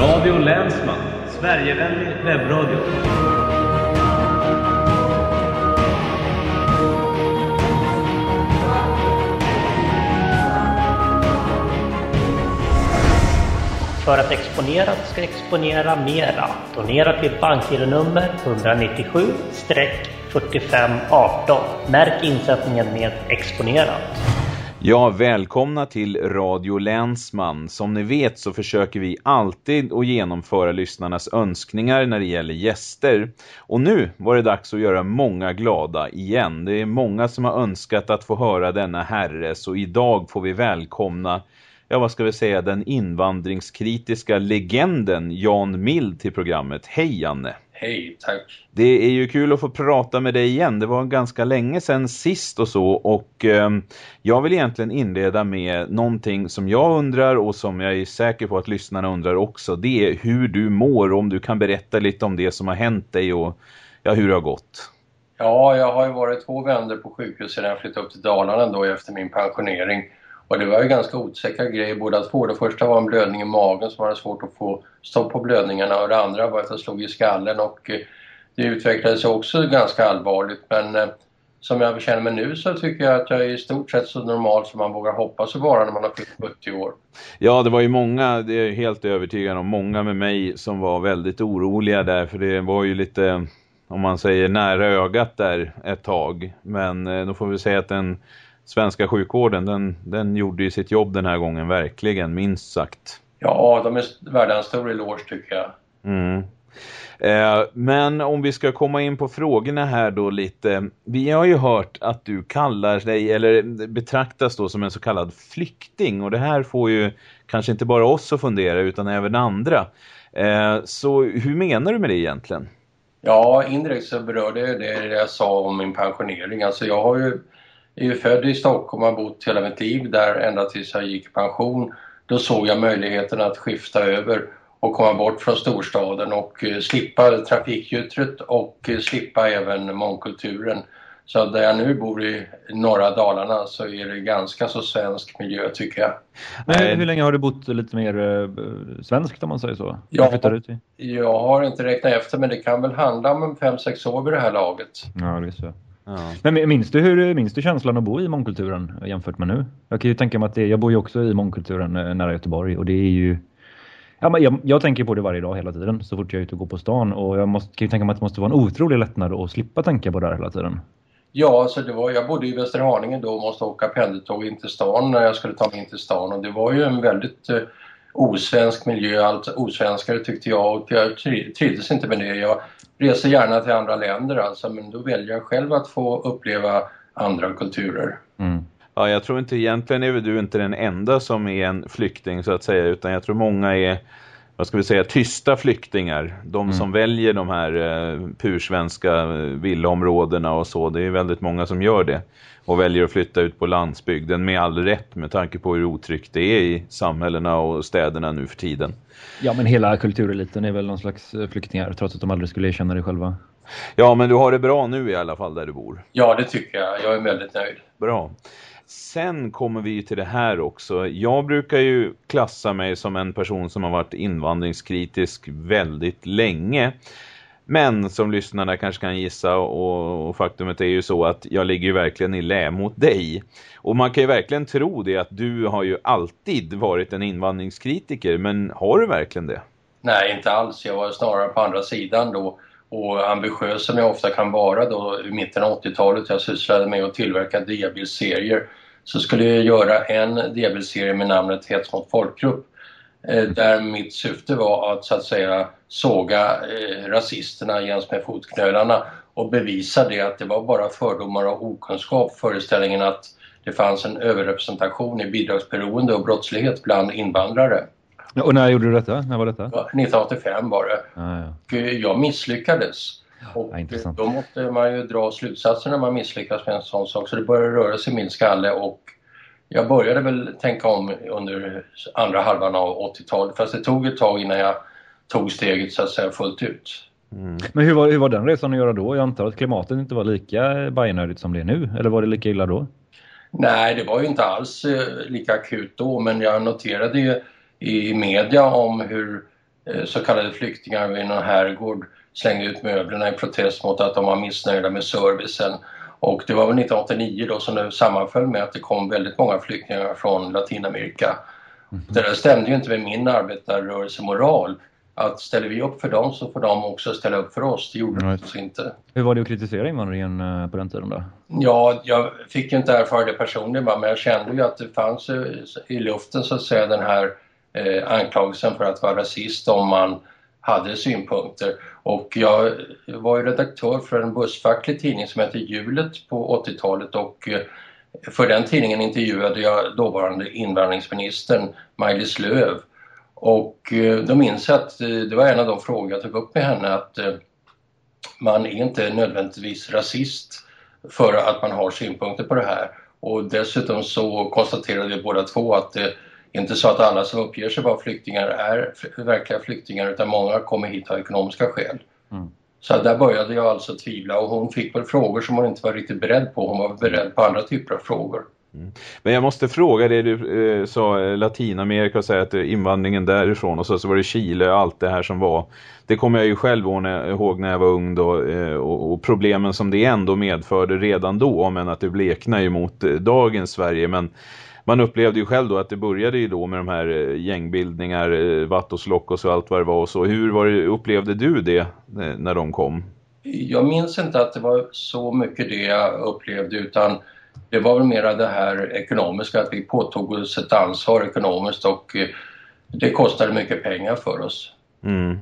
Radio Länsman, Sverigevänlig webbradio. För att Exponerat ska exponera mera, donera till bankgironummer 197-4518. Märk insättningen med Exponerat. Ja, välkomna till Radio Länsman. Som ni vet så försöker vi alltid att genomföra lyssnarnas önskningar när det gäller gäster. Och nu var det dags att göra många glada igen. Det är många som har önskat att få höra denna herre så idag får vi välkomna ja vad ska vi säga, den invandringskritiska legenden Jan Mild till programmet. Hej Janne! Hej, tack! Det är ju kul att få prata med dig igen. Det var ganska länge sedan sist och så och eh, jag vill egentligen inleda med någonting som jag undrar och som jag är säker på att lyssnarna undrar också. Det är hur du mår om du kan berätta lite om det som har hänt dig och ja, hur det har gått. Ja, jag har ju varit två vänder på sjukhus sedan jag flyttade upp till Dalarna då efter min pensionering. Och det var ju ganska otäcka grejer båda två. Det första var en blödning i magen som hade svårt att få stopp på blödningarna och det andra var att jag slog i skallen och eh, det utvecklades också ganska allvarligt men eh, som jag känner mig nu så tycker jag att jag är i stort sett så normal som man vågar hoppas att vara när man har fyllt 70 år. Ja, det var ju många, det är helt övertygad om, många med mig som var väldigt oroliga där för det var ju lite, om man säger nära ögat där ett tag. Men eh, då får vi säga att den svenska sjukvården, den, den gjorde ju sitt jobb den här gången verkligen, minst sagt. Ja, de är värda en stor eloge tycker jag. Mm. Eh, men om vi ska komma in på frågorna här då lite. Vi har ju hört att du kallar dig, eller betraktas då som en så kallad flykting. Och det här får ju kanske inte bara oss att fundera utan även andra. Eh, så hur menar du med det egentligen? Ja, indirekt så berörde det jag sa om min pensionering. Alltså jag har ju är ju född i Stockholm och har bott hela mitt liv där ända tills jag gick i pension. Då såg jag möjligheten att skifta över och komma bort från storstaden och eh, slippa trafikgyttret och eh, slippa även mångkulturen. Så där jag nu bor i norra Dalarna så är det ganska så svensk miljö tycker jag. Men hur länge har du bott lite mer eh, svenskt om man säger så? Jag, jag har inte räknat efter men det kan väl handla om 5-6 år vid det här laget. Ja, det är så. Ja. Men minns du, hur, minns du känslan att bo i mångkulturen jämfört med nu? Jag kan ju tänka mig att det, jag bor ju också i mångkulturen eh, nära Göteborg och det är ju Ja, men jag, jag, tänker på det varje dag hela tiden så fort jag är ute och går på stan och jag måste, kan ju tänka mig att det måste vara en otrolig lättnad att slippa tänka på det här hela tiden. Ja, så det var, jag bodde i Västerhaninge då och måste åka pendeltåg in till stan när jag skulle ta mig in till stan och det var ju en väldigt eh, osvensk miljö, allt osvenskare tyckte jag och jag trivdes inte med det. Jag reser gärna till andra länder alltså, men då väljer jag själv att få uppleva andra kulturer. Mm. Ja, jag tror inte egentligen är du inte den enda som är en flykting så att säga, utan jag tror många är vad ska vi säga, tysta flyktingar. De mm. som väljer de här eh, pursvenska villaområdena och så, det är väldigt många som gör det. Och väljer att flytta ut på landsbygden med all rätt med tanke på hur otryggt det är i samhällena och städerna nu för tiden. Ja, men hela kultureliten är väl någon slags eh, flyktingar trots att de aldrig skulle erkänna det själva. Ja, men du har det bra nu i alla fall där du bor. Ja, det tycker jag. Jag är väldigt nöjd. Bra. Sen kommer vi till det här också. Jag brukar ju klassa mig som en person som har varit invandringskritisk väldigt länge. Men som lyssnarna kanske kan gissa och, och faktumet är ju så att jag ligger ju verkligen i lä mot dig. Och man kan ju verkligen tro det att du har ju alltid varit en invandringskritiker. Men har du verkligen det? Nej, inte alls. Jag var snarare på andra sidan då. Och ambitiös som jag ofta kan vara då i mitten av 80-talet. Jag sysslade med att tillverka diabildserier. Så skulle jag göra en diabilserie med namnet Hets mot folkgrupp. Eh, där mitt syfte var att så att säga såga eh, rasisterna jäms med fotknölarna och bevisa det att det var bara fördomar och okunskap, föreställningen att det fanns en överrepresentation i bidragsberoende och brottslighet bland invandrare. Och när gjorde du detta? När var detta? 1985 var det. Ah, ja. Och eh, jag misslyckades. Och ja, då måste man ju dra slutsatser när man misslyckas med en sån sak. Så det började röra sig i min skalle och jag började väl tänka om under andra halvan av 80-talet. Fast det tog ett tag innan jag tog steget så att säga fullt ut. Mm. Men hur var, hur var den resan att göra då? Jag antar att klimatet inte var lika bajnödigt som det är nu. Eller var det lika illa då? Nej, det var ju inte alls eh, lika akut då. Men jag noterade ju i media om hur eh, så kallade flyktingar vid någon herrgård slängde ut möblerna i protest mot att de var missnöjda med servicen. Och det var väl 1989 då som det sammanföll med att det kom väldigt många flyktingar från Latinamerika. Mm. Det där stämde ju inte med min arbetarrörelsemoral att ställer vi upp för dem så får de också ställa upp för oss. Det gjorde de right. inte. Hur var det att kritisera invandringen eh, på den tiden då? Ja, jag fick ju inte erfara det personligen men jag kände ju att det fanns i luften så att säga den här eh, anklagelsen för att vara rasist om man hade synpunkter. Och jag var ju redaktör för en bussfacklig tidning som hette Hjulet på 80-talet och eh, för den tidningen intervjuade jag dåvarande invandringsministern Maj-Lis Lööf och eh, då minns jag att eh, det var en av de frågor jag tog upp med henne att man är inte nödvändigtvis rasist för att man har synpunkter på det här. Och dessutom så konstaterade vi båda två att det inte så att alla som uppger sig vara flyktingar är verkliga flyktingar utan många kommer hit av ekonomiska skäl. Mm. Så där började jag alltså tvivla och hon fick väl frågor som hon inte var riktigt beredd på. Hon var beredd på andra typer av frågor. Mm. Men jag måste fråga det du eh, sa Latinamerika och säga att invandringen därifrån och så, så var det Chile och allt det här som var. Det kommer jag ju själv ihåg när jag var ung då eh, och, och, problemen som det ändå medförde redan då men att det bleknar ju mot eh, dagens Sverige men man upplevde ju själv då att det började ju då med de här eh, gängbildningar, eh, gängbildningar, och slock och allt vad det var och så. Hur var det, upplevde du det eh, när de kom? Jag minns inte att det var så mycket det jag upplevde utan det var väl mera det här ekonomiska, att vi påtog oss ett ansvar ekonomiskt och det kostade mycket pengar för oss. Mm.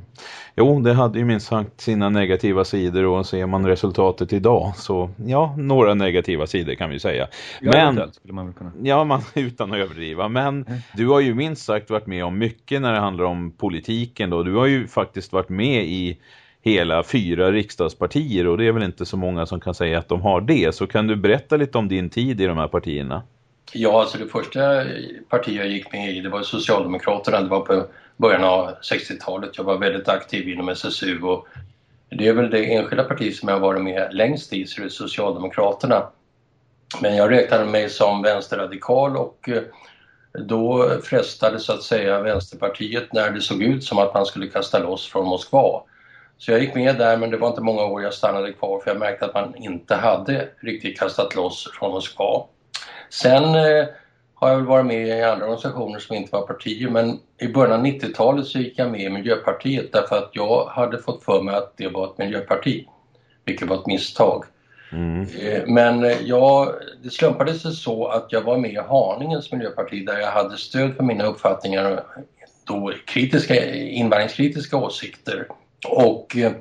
Jo, det hade ju minst sagt sina negativa sidor och ser man resultatet idag så ja, några negativa sidor kan vi säga. Ja, men skulle man väl kunna. Ja, man, utan att överdriva. Men mm. du har ju minst sagt varit med om mycket när det handlar om politiken då. Du har ju faktiskt varit med i hela fyra riksdagspartier och det är väl inte så många som kan säga att de har det. Så kan du berätta lite om din tid i de här partierna? Ja, alltså det första parti jag gick med i det var Socialdemokraterna. Det var på början av 60-talet. Jag var väldigt aktiv inom SSU och det är väl det enskilda parti som jag har varit med längst i, så det är Socialdemokraterna. Men jag räknade mig som vänsterradikal och eh, då frestade så att säga Vänsterpartiet när det såg ut som att man skulle kasta loss från Moskva. Så jag gick med där men det var inte många år jag stannade kvar för jag märkte att man inte hade riktigt kastat loss från Moskva. Sen eh, har jag väl varit med i andra organisationer som inte var partier men i början av 90-talet så gick jag med i Miljöpartiet därför att jag hade fått för mig att det var ett miljöparti. Vilket var ett misstag. Mm. Eh, men eh, ja, det slumpade sig så att jag var med i Haningens miljöparti där jag hade stöd för mina uppfattningar då kritiska, invandringskritiska åsikter. Och eh,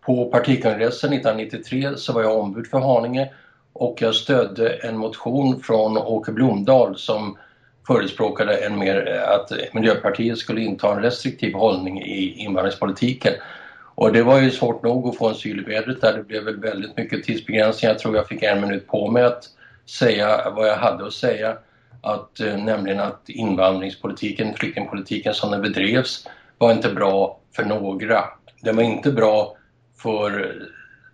på partikongressen 1993 så var jag ombud för Haninge och jag stödde en motion från Åke Blomdahl som förespråkade en mer, att Miljöpartiet skulle inta en restriktiv hållning i invandringspolitiken. Och det var ju svårt nog att få en syl i vädret där. Det blev väl väldigt mycket tidsbegränsning. Jag tror jag fick en minut på mig att säga vad jag hade att säga. Att, eh, nämligen att invandringspolitiken, flyktingpolitiken som den bedrevs var inte bra för några. Den var inte bra för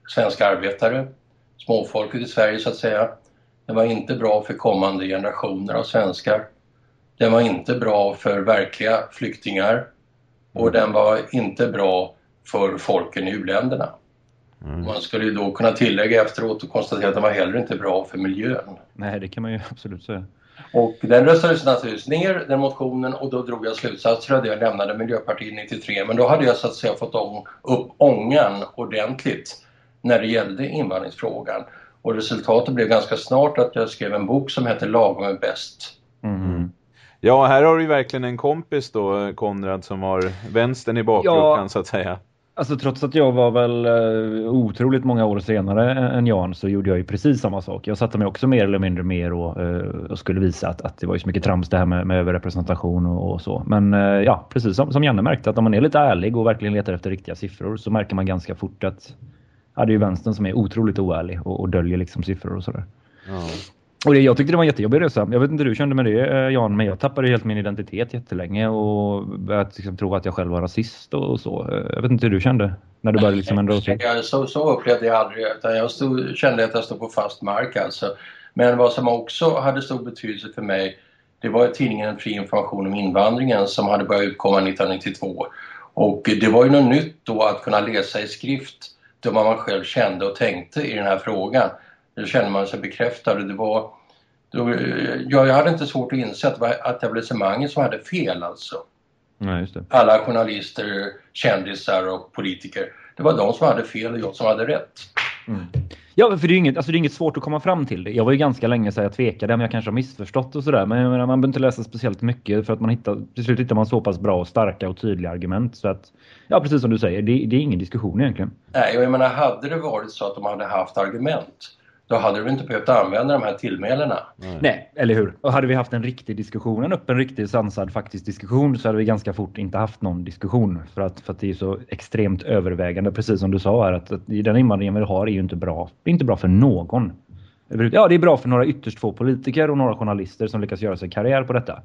svenska arbetare småfolket i Sverige så att säga. Den var inte bra för kommande generationer av svenskar. Den var inte bra för verkliga flyktingar och mm. den var inte bra för folken i uländerna. Mm. Man skulle ju då kunna tillägga efteråt och konstatera att den var heller inte bra för miljön. Nej, det kan man ju absolut säga. Och den röstades naturligtvis ner, den motionen, och då drog jag slutsatser av det. Jag lämnade Miljöpartiet 93, men då hade jag så att säga fått upp ångan ordentligt när det gällde invandringsfrågan. Och resultatet blev ganska snart att jag skrev en bok som heter Lagom är bäst. Mm. Ja, här har du verkligen en kompis då, Konrad, som har vänstern i bakgrunden ja, så att säga. Alltså trots att jag var väl uh, otroligt många år senare än Jan så gjorde jag ju precis samma sak. Jag satte mig också mer eller mindre mer och, uh, och skulle visa att, att det var ju så mycket trams det här med, med överrepresentation och, och så. Men uh, ja, precis som, som Janne märkte att om man är lite ärlig och verkligen letar efter riktiga siffror så märker man ganska fort att ja, det är ju vänstern som är otroligt oärlig och, och döljer liksom siffror och sådär. Ja. Och det, jag tyckte det var en jättejobbig resa. Jag vet inte hur du kände med det eh, Jan, men jag tappade helt min identitet jättelänge och började liksom tro att jag själv var rasist och så. Eh, jag vet inte hur du kände när du började liksom ändra åsikt. Så, så upplevde jag aldrig utan jag stod, kände att jag stod på fast mark alltså. Men vad som också hade stor betydelse för mig det var tidningen Fri information om invandringen som hade börjat utkomma 1992. Och det var ju något nytt då att kunna läsa i skrift det vad man själv kände och tänkte i den här frågan. Då kände man sig bekräftad. Det var, då, ja, jag hade inte svårt att inse att det var etablissemanget som hade fel alltså. Nej, just det. Alla journalister, kändisar och politiker. Det var de som hade fel och jag som hade rätt. Mm. Ja, för det är, inget, alltså det är inget svårt att komma fram till det. Jag var ju ganska länge så jag tvekade men jag kanske har missförstått och sådär. Men jag menar, man behöver inte läsa speciellt mycket för att man hittar, till slut hittar man så pass bra och starka och tydliga argument. Så att, ja precis som du säger, det, det är ingen diskussion egentligen. Nej, och jag menar hade det varit så att de hade haft argument då hade vi inte behövt använda de här tillmälena. Nej. Nej, eller hur? Och hade vi haft en riktig diskussion, en öppen, riktig, sansad, faktisk diskussion så hade vi ganska fort inte haft någon diskussion. För att, för att det är så extremt övervägande, precis som du sa här, att, att den invandringen vi har är ju inte bra. Det är inte bra för någon. Ja, det är bra för några ytterst få politiker och några journalister som lyckas göra sig karriär på detta.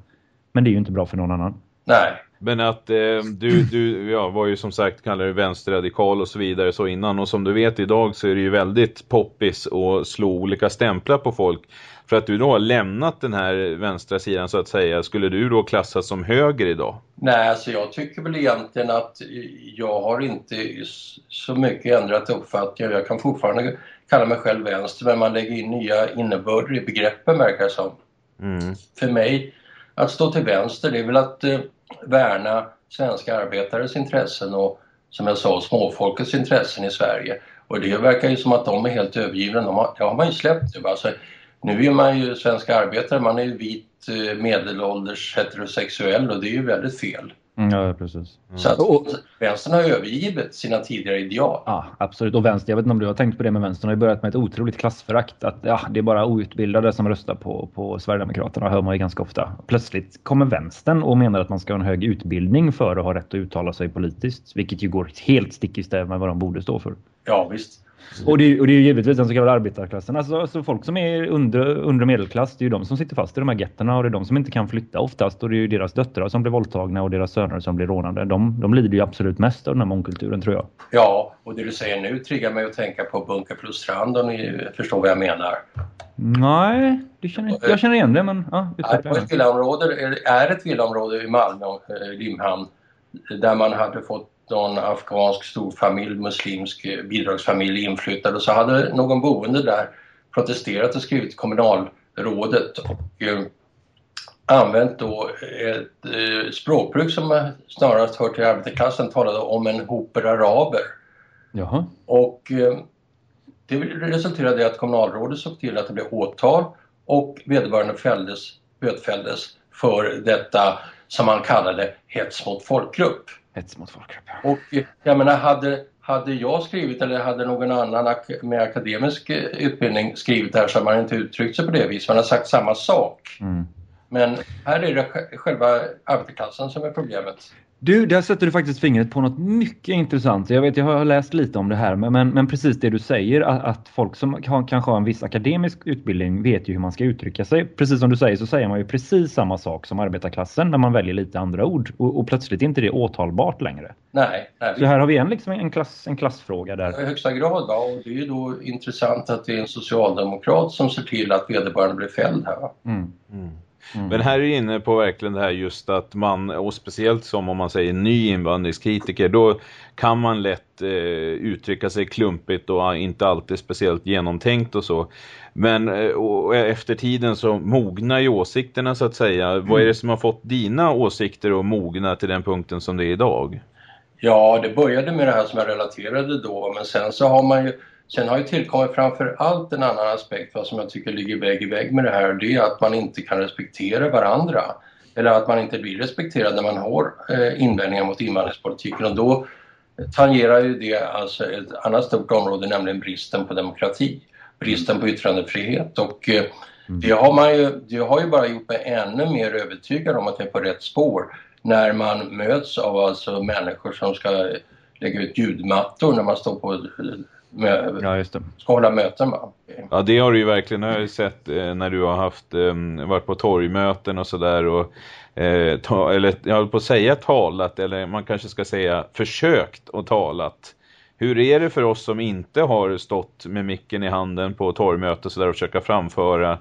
Men det är ju inte bra för någon annan. Nej. Men att eh, du, du ja, var ju som sagt kallade vänsterradikal och så vidare så innan. Och som du vet idag så är det ju väldigt poppis att slå olika stämplar på folk. För att du då har lämnat den här vänstra sidan så att säga. Skulle du då klassas som höger idag? Nej, alltså jag tycker väl egentligen att jag har inte så mycket ändrat uppfattning. Jag kan fortfarande kalla mig själv vänster men man lägger in nya innebörder i begreppen verkar som. Mm. För mig, att stå till vänster det är väl att eh, värna svenska arbetares intressen och som jag sa småfolkets intressen i Sverige. Och det verkar ju som att de är helt övergivna. De har, det har man ju släppt nu. Alltså, nu är man ju svenska arbetare, man är ju vit eh, medelålders heterosexuell och det är ju väldigt fel. Mm, ja, precis. Mm. Så att och, vänstern har övergivit sina tidigare ideal. Ja, absolut. Och vänster, jag vet inte om du har tänkt på det, men vänstern har ju börjat med ett otroligt klassförakt. Att ja, det är bara outbildade som röstar på, på Sverigedemokraterna, hör man ju ganska ofta. Plötsligt kommer vänstern och menar att man ska ha en hög utbildning för att ha rätt att uttala sig politiskt. Vilket ju går helt stick i stäv med vad de borde stå för. Ja, visst. Och det, och det är ju givetvis den så kallade arbetarklassen. Alltså, alltså folk som är under, under medelklass, det är ju de som sitter fast i de här getterna och det är de som inte kan flytta oftast. Och det är ju deras döttrar som blir våldtagna och deras söner som blir rånade. De, de lider ju absolut mest av den här mångkulturen tror jag. Ja, och det du säger nu triggar mig att tänka på Bunker plus Strand om ni förstår vad jag menar. Nej, känner, jag känner igen det men ja, ett villaområde är ett villaområde i Malmö, eh, Limhamn, där man hade fått någon afghansk storfamilj, muslimsk eh, bidragsfamilj inflyttad och så hade någon boende där protesterat och skrivit till kommunalrådet och eh, använt då ett eh, språkbruk som snarast hör till arbetarklassen talade om en hoper araber. Jaha. Och eh, det resulterade i att kommunalrådet såg till att det blev åtal och vederbörande fälldes, bötfälldes för detta som man kallade hets mot folkgrupp. Hets mot folkgrupp. Och jag menar, hade, hade jag skrivit eller hade någon annan med akademisk eh, utbildning skrivit det här så hade man inte uttryckt sig på det viset. Man har sagt samma sak. Mm. Men här är det själva arbetarklassen som är problemet. Du, där sätter du faktiskt fingret på något mycket intressant. Jag vet, jag har läst lite om det här, men, men precis det du säger, att, att folk som har, kanske har en viss akademisk utbildning vet ju hur man ska uttrycka sig. Precis som du säger så säger man ju precis samma sak som arbetarklassen när man väljer lite andra ord. Och, och plötsligt är inte det åtalbart längre. Nej. nej så här har vi en, liksom en, klass, en klassfråga där. I högsta grad, ja. Och det är ju då intressant att det är en socialdemokrat som ser till att vederbörande blir fälld här. Mm. Mm. Mm. Men här är inne på verkligen det här just att man, och speciellt som om man säger ny invandringskritiker, då kan man lätt eh, uttrycka sig klumpigt och inte alltid speciellt genomtänkt och så. Men eh, och efter tiden så mognar ju åsikterna så att säga. Mm. Vad är det som har fått dina åsikter att mogna till den punkten som det är idag? Ja, det började med det här som jag relaterade då, men sen så har man ju Sen har ju tillkommit framför allt en annan aspekt vad som jag tycker ligger vägg i vägg med det här. Det är att man inte kan respektera varandra. Eller att man inte blir respekterad när man har eh, invändningar mot invandringspolitiken. Och då tangerar ju det alltså ett annat stort område, nämligen bristen på demokrati. Bristen på yttrandefrihet. Och eh, mm. det, har man ju, det har ju bara gjort mig ännu mer övertygad om att jag är på rätt spår. När man möts av alltså människor som ska lägga ut ljudmattor när man står på med, ja, just det. ska hålla möten va? Ja, det har du ju verkligen har jag sett eh, när du har haft, eh, varit på torgmöten och sådär och eh, ta, eller jag håller på att säga talat eller man kanske ska säga försökt och talat. Hur är det för oss som inte har stått med micken i handen på torgmöte och sådär och försöka framföra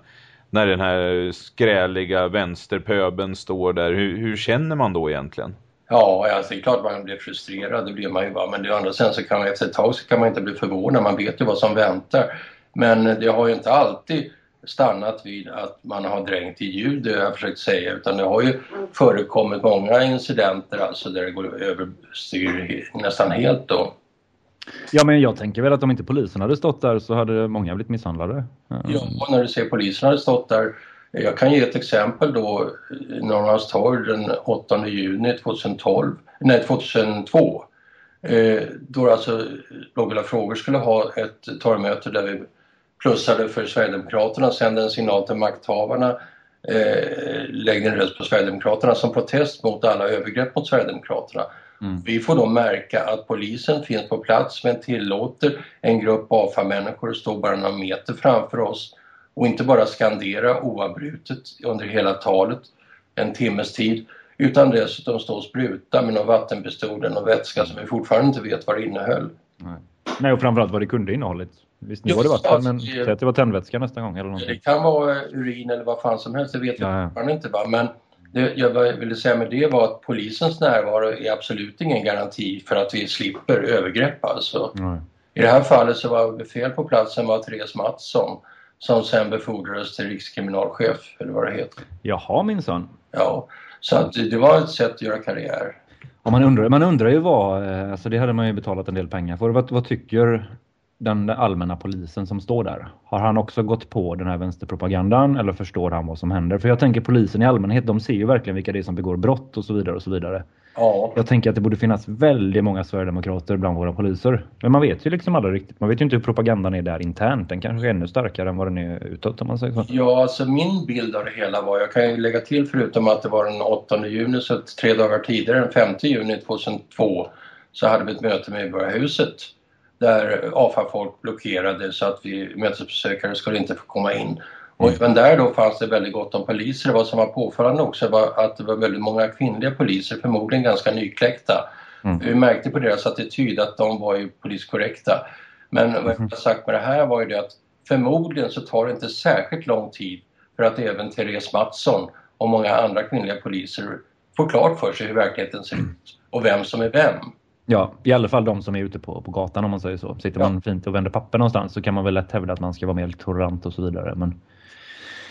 när den här skräliga vänsterpöben står där? Hur, hur känner man då egentligen? Ja, alltså det är klart man blir frustrerad, det blir man ju bara. Men det, andra sidan så kan man efter ett tag så kan man inte bli förvånad, man vet ju vad som väntar. Men det har ju inte alltid stannat vid att man har drängt i ljud, det har jag försökt säga, utan det har ju förekommit många incidenter alltså där det går överstyr nästan helt då. Ja, men jag tänker väl att om inte polisen hade stått där så hade många blivit misshandlade. Ja, när du ser polisen hade stått där. Jag kan ge ett exempel då. Norrmalmstorg den 8 juni 2012, nej 2002. Eh, då alltså Blågula Frågor skulle ha ett torgmöte där vi plussade för Sverigedemokraterna, sände en signal till makthavarna, eh, lägger en röst på Sverigedemokraterna som protest mot alla övergrepp mot Sverigedemokraterna. Mm. Vi får då märka att polisen finns på plats men tillåter en grupp AFA-människor att stå bara några meter framför oss och inte bara skandera oavbrutet under hela talet en timmes tid utan dessutom stå och spruta med någon vattenpistol och vätska som vi fortfarande inte vet vad det innehöll. Nej, Nej och framförallt vad det kunde innehållit. Visst, nu var det vatten, men säg att det var tändvätska nästa gång eller någonting. Det kan vara urin eller vad fan som helst, det vet jag fortfarande inte. Va? Men det jag ville säga med det var att polisens närvaro är absolut ingen garanti för att vi slipper övergrepp alltså. Nej. I det här fallet så var befäl på platsen var Therese Mattsson som sen befordrades till rikskriminalchef, eller vad det heter. Jaha minsann. Ja, så att det var ett sätt att göra karriär. Och man, undrar, man undrar ju vad, eh, alltså det hade man ju betalat en del pengar för. Vad, vad tycker den allmänna polisen som står där? Har han också gått på den här vänsterpropagandan eller förstår han vad som händer? För jag tänker polisen i allmänhet, de ser ju verkligen vilka det är som begår brott och så vidare och så vidare. Ja. Jag tänker att det borde finnas väldigt många Sverigedemokrater bland våra poliser. Men man vet ju liksom aldrig riktigt. Man vet ju inte hur propagandan är där internt. Den kanske är ännu starkare än vad den är utåt om man säger så. Ja, alltså min bild av det hela var, jag kan ju lägga till förutom att det var den 8 juni, så tre dagar tidigare, den 5 juni 2002, så hade vi ett möte med Medborgarhuset där AFA-folk blockerade så att vi mötesbesökare skulle inte få komma in. Och även där då fanns det väldigt gott om poliser. Vad som var påfallande också var att det var väldigt många kvinnliga poliser, förmodligen ganska nykläckta. Mm. Vi märkte på deras attityd att de var ju poliskorrekta. Men vad jag har sagt med det här var ju det att förmodligen så tar det inte särskilt lång tid för att även Therese Mattsson och många andra kvinnliga poliser får klart för sig hur verkligheten ser ut och vem som är vem. Ja, i alla fall de som är ute på, på gatan om man säger så. Sitter ja. man fint och vänder papper någonstans så kan man väl lätt hävda att man ska vara mer tolerant och så vidare. Men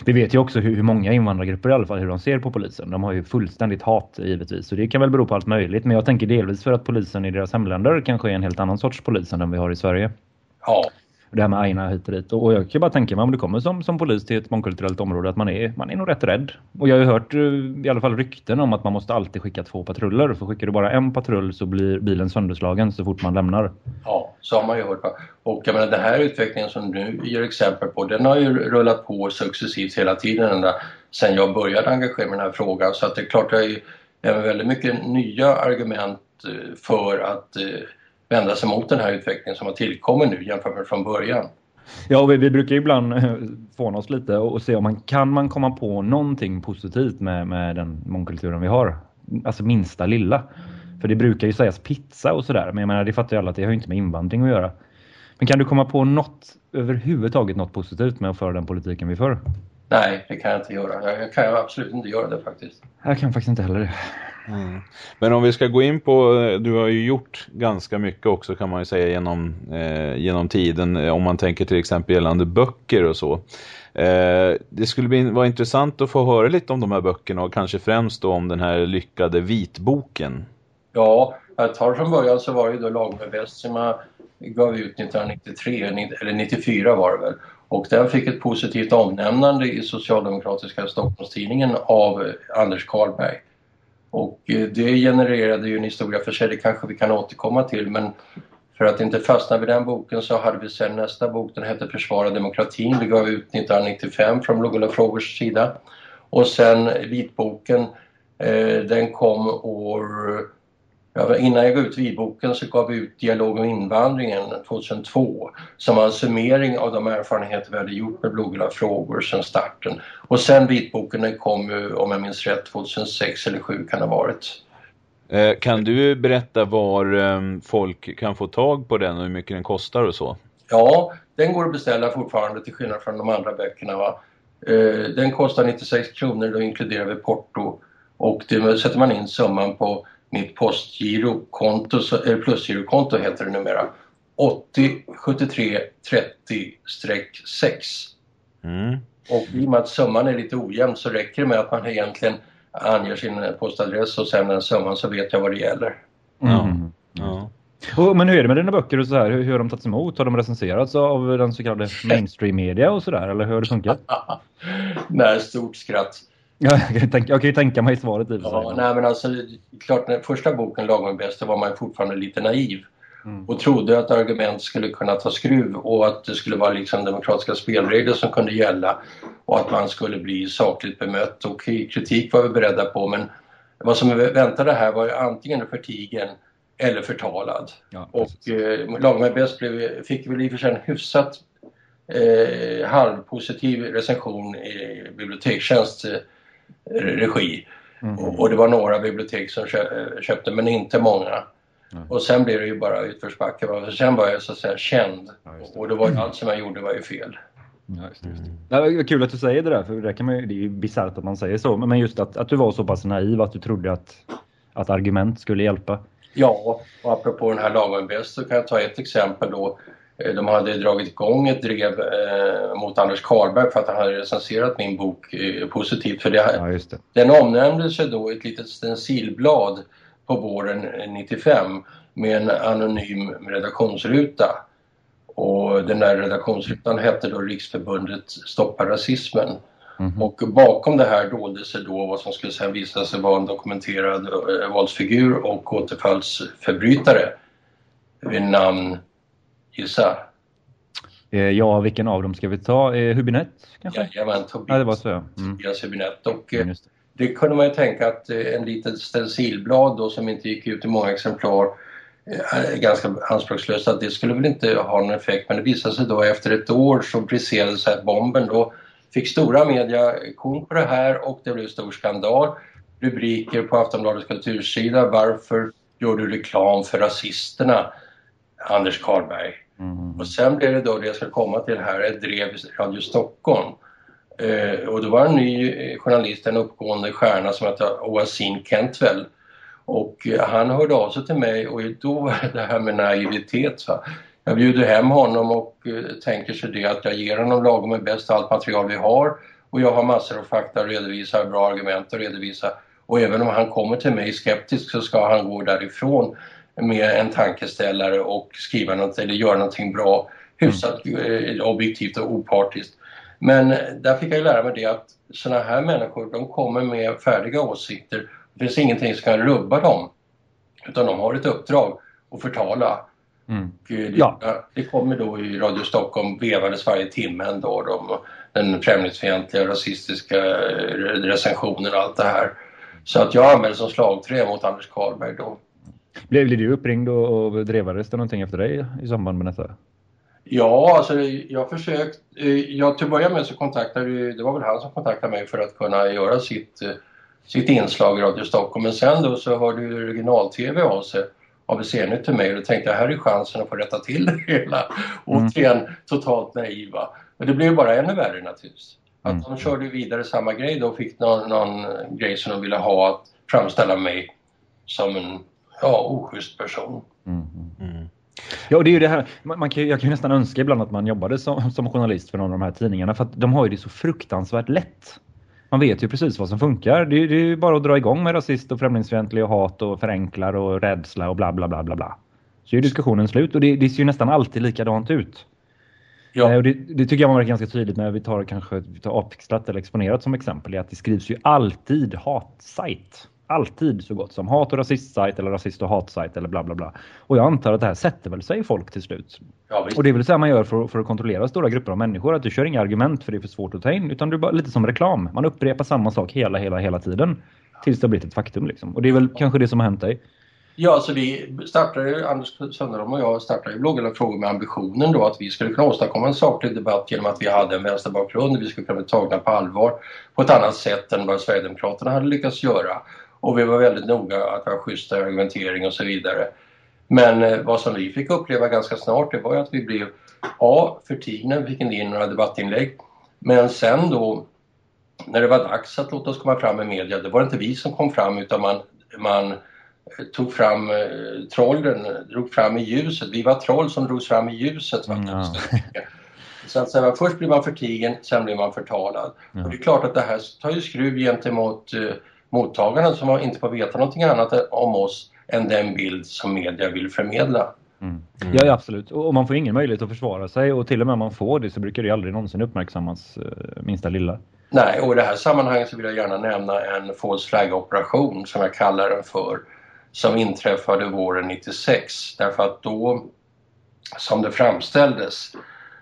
vi vet ju också hur, hur, många invandrargrupper i alla fall hur de ser på polisen. De har ju fullständigt hat givetvis. Så det kan väl bero på allt möjligt. Men jag tänker delvis för att polisen i deras hemländer kanske är en helt annan sorts polis än den vi har i Sverige. Ja, det här med aina hit och dit. Och jag kan bara tänka mig om du kommer som, som polis till ett mångkulturellt område att man är, man är nog rätt rädd. Och jag har ju hört eh, i alla fall rykten om att man måste alltid skicka två patruller. För skickar du bara en patrull så blir bilen sönderslagen så fort man lämnar. Ja, så har man ju hört. Och jag menar, den här utvecklingen som du ger exempel på, den har ju rullat på successivt hela tiden ända sen jag började engagera mig i den här frågan. Så att det är klart, det är ju väldigt mycket nya argument eh, för att eh, vända sig mot den här utvecklingen som har tillkommit nu jämfört med från början. Ja, vi, vi brukar ibland eh, fåna oss lite och se om man kan man komma på någonting positivt med, med den mångkulturen vi har. Alltså minsta lilla. För det brukar ju sägas pizza och sådär. Men jag menar, det fattar ju alla att det har ju inte med invandring att göra. Men kan du komma på något, överhuvudtaget något positivt med att föra den politiken vi för? Nej, det kan jag inte göra. Jag kan absolut inte göra det faktiskt. Jag kan faktiskt inte heller det. Mm. Men om vi ska gå in på, eh, du har ju gjort ganska mycket också kan man ju säga genom, eh, genom tiden. Eh, om man tänker till exempel gällande böcker och så. Eh, det skulle bli, vara intressant att få höra lite om de här böckerna och kanske främst då om den här lyckade vitboken. Ja, jag tar från början så var det ju då Lagerbäst som jag gav ut 1993, eller 94 var det väl. Och den fick ett positivt omnämnande i Socialdemokratiska Stockholmstidningen av eh, Anders Karlberg. Och eh, det genererade ju en historia för sig, det kanske vi kan återkomma till men för att inte fastna vid den boken så hade vi sen nästa bok, den hette Försvara demokratin, det gav ut 1995 från Lugula Frågors sida. Och sen vitboken, eh, den kom år Ja, innan jag gav ut vitboken så gav vi ut Dialog om invandringen 2002 som var en summering av de erfarenheter vi hade gjort med bloggarna frågor sedan starten. Och sen vitboken kom ju, om jag minns rätt, 2006 eller 2007 kan det ha varit. Eh, kan du berätta var ehm, folk kan få tag på den och hur mycket den kostar och så? Ja, den går att beställa fortfarande till skillnad från de andra böckerna. Va? Eh, den kostar 96 kronor, då inkluderar vi porto. Och det sätter man in summan på mitt postgirokonto, eller plusgirokonto heter det numera, 80 73 30 6. Mm. Och i och med att summan är lite ojämn så räcker det med att man egentligen anger sin postadress och sen den summan så vet jag vad det gäller. Mm. Ja. Och, men hur är det med dina böcker och så här? Hur, hur har de tagits emot? Har de recenserats av den så kallade mainstream media och sådär? Eller hur har det funkat? nej, stort skratt. Ja, jag, kan tänka, jag kan ju tänka mig svaret i ja, Nej men alltså, klart när första boken Lagom bäst var man fortfarande lite naiv. Mm. Och trodde att argument skulle kunna ta skruv och att det skulle vara liksom demokratiska spelregler som kunde gälla och att man skulle bli sakligt bemött och kritik var vi beredda på men vad som väntade här var ju antingen förtigen eller förtalad. Ja, och eh, Lagom bäst blev, fick väl i och för sig en hyfsat eh, halvpositiv recension i Bibliotekstjänst eh, regi. Mm. Och, och, det var några bibliotek som köpte men inte många. Mm. Och sen blev det ju bara utförsbacke. Sen var jag så att säga känd. Ja, och då var ju allt som jag gjorde var ju fel. Ja, just det, just det. Mm. det kul att du säger det där, för det, kan man, det är ju bisarrt att man säger så. Men just att, att du var så pass naiv att du trodde att, att argument skulle hjälpa. Ja, och apropå den här lagom bäst så kan jag ta ett exempel då. Eh, de hade dragit igång ett drev eh, mot Anders Karlberg för att han hade recenserat min bok eh, positivt. För det, ja, det. Den omnämndes ju då i ett litet stencilblad på våren 95 med en anonym redaktionsruta. Och den där redaktionsrutan hette då Riksförbundet Stoppa rasismen. Mm. Och bakom det här dolde sig då vad som skulle sen visa sig vara en dokumenterad våldsfigur och återfallsförbrytare vid namn, gissa? Eh, ja, vilken av dem ska vi ta? Eh, Hubinett kanske? Jajamän, Tobias, ja, det var så. Mm. Tobias Hubinett. Och mm, det. det. kunde man ju tänka att en litet stencilblad då som inte gick ut i många exemplar ganska anspråkslöst att det skulle väl inte ha någon effekt men det visade sig då efter ett år så briserade här bomben då fick stora media kon på det här och det blev stor skandal. Rubriker på Aftonbladets kultursida. Varför gör du reklam för rasisterna? Anders Karlberg. Mm. Och sen blev det då det jag ska komma till här, ett drev i Radio Stockholm. Eh, och det var en ny eh, journalist, en uppgående stjärna som hette Oasin Kentwell. Och eh, han hörde av sig till mig och då var det det här med naivitet. Va? Jag bjuder hem honom och eh, tänker sig det att jag ger honom lagom med bäst allt material vi har och jag har massor av fakta att redovisa, bra argument att redovisa och även om han kommer till mig skeptisk så ska han gå därifrån med en tankeställare och skriva något eller göra någonting bra, hyfsat mm. objektivt och opartiskt. Men där fick jag lära mig det att sådana här människor de kommer med färdiga åsikter. Det finns ingenting som kan rubba dem. Utan de har ett uppdrag att förtala Mm. Det, ja. det kommer då i Radio Stockholm vevades varje timme ändå de, den främlingsfientliga rasistiska eh, recensionen och allt det här. Så att jag använde som slagträ mot Anders Karlberg då. Blev, du uppringd och, och drevades det någonting efter dig i samband med detta? Ja, alltså jag försökt. Eh, jag till att börja med så kontaktade det var väl han som kontaktade mig för att kunna göra sitt, eh, sitt inslag i Radio Stockholm. Men sen då så hörde ju regional-tv av sig ABC-nytt till mig och då tänkte jag här är chansen att få rätta till det hela. Mm. Återigen totalt naiva. Men det blev bara ännu värre naturligtvis. Att mm. de körde vidare samma grej då och fick någon, någon grej som de ville ha att framställa mig som en ja, oschysst person. Mm. Mm. Ja, det är ju det här. Man kan, jag kan ju nästan önska ibland att man jobbade som, som journalist för någon av de här tidningarna för att de har ju det så fruktansvärt lätt man vet ju precis vad som funkar. Det, det är ju bara att dra igång med rasist och främlingsfientlig och hat och förenklar och rädsla och bla bla bla bla bla. Så är diskussionen slut och det, det ser ju nästan alltid likadant ut. Ja. Eh, och det, det, tycker jag var ganska tydligt när vi tar kanske vi tar avpixlat eller exponerat som exempel är att det skrivs ju alltid hatsajt alltid så gott som hat- och rasistsajt eller rasist- och hatsajt eller bla bla bla. Och jag antar att det här sätter väl sig folk till slut. Ja, och det är väl så man gör för, för, att kontrollera stora grupper av människor. Att du kör inga argument för det är för svårt att ta in. Utan du bara lite som reklam. Man upprepar samma sak hela, hela, hela tiden. Tills det har blivit ett faktum liksom. Och det är väl kanske det som har hänt dig. Ja, så vi startade, Anders Sönderholm och jag startade bloggen och frågor med ambitionen då att vi skulle kunna åstadkomma en saklig debatt genom att vi hade en vänsterbakgrund. Vi skulle kunna bli tagna på allvar på ett annat sätt än vad Sverigedemokraterna hade lyckats göra. Och vi var väldigt noga att ha schyssta argumentering och så vidare. Men eh, vad som vi fick uppleva ganska snart det var att vi blev A. förtigna, vi fick inte in några debattinlägg. Men sen då när det var dags att låta oss komma fram i media, det var inte vi som kom fram utan man, man tog fram eh, trollen, drog fram i ljuset. Vi var troll som drogs fram i ljuset. Mm, ja. Så att säga, först blir man förtigen, sen blir man förtalad. Ja. Och det är klart att det här tar ju skruv gentemot mottagaren som inte får veta någonting annat om oss än den bild som media vill förmedla. Mm. Mm. Ja, absolut. Och man får ingen möjlighet att försvara sig och till och med om man får det så brukar det aldrig någonsin uppmärksammas eh, minsta lilla. Nej, och i det här sammanhanget så vill jag gärna nämna en false flag-operation som jag kallar den för som inträffade våren 96 därför att då som det framställdes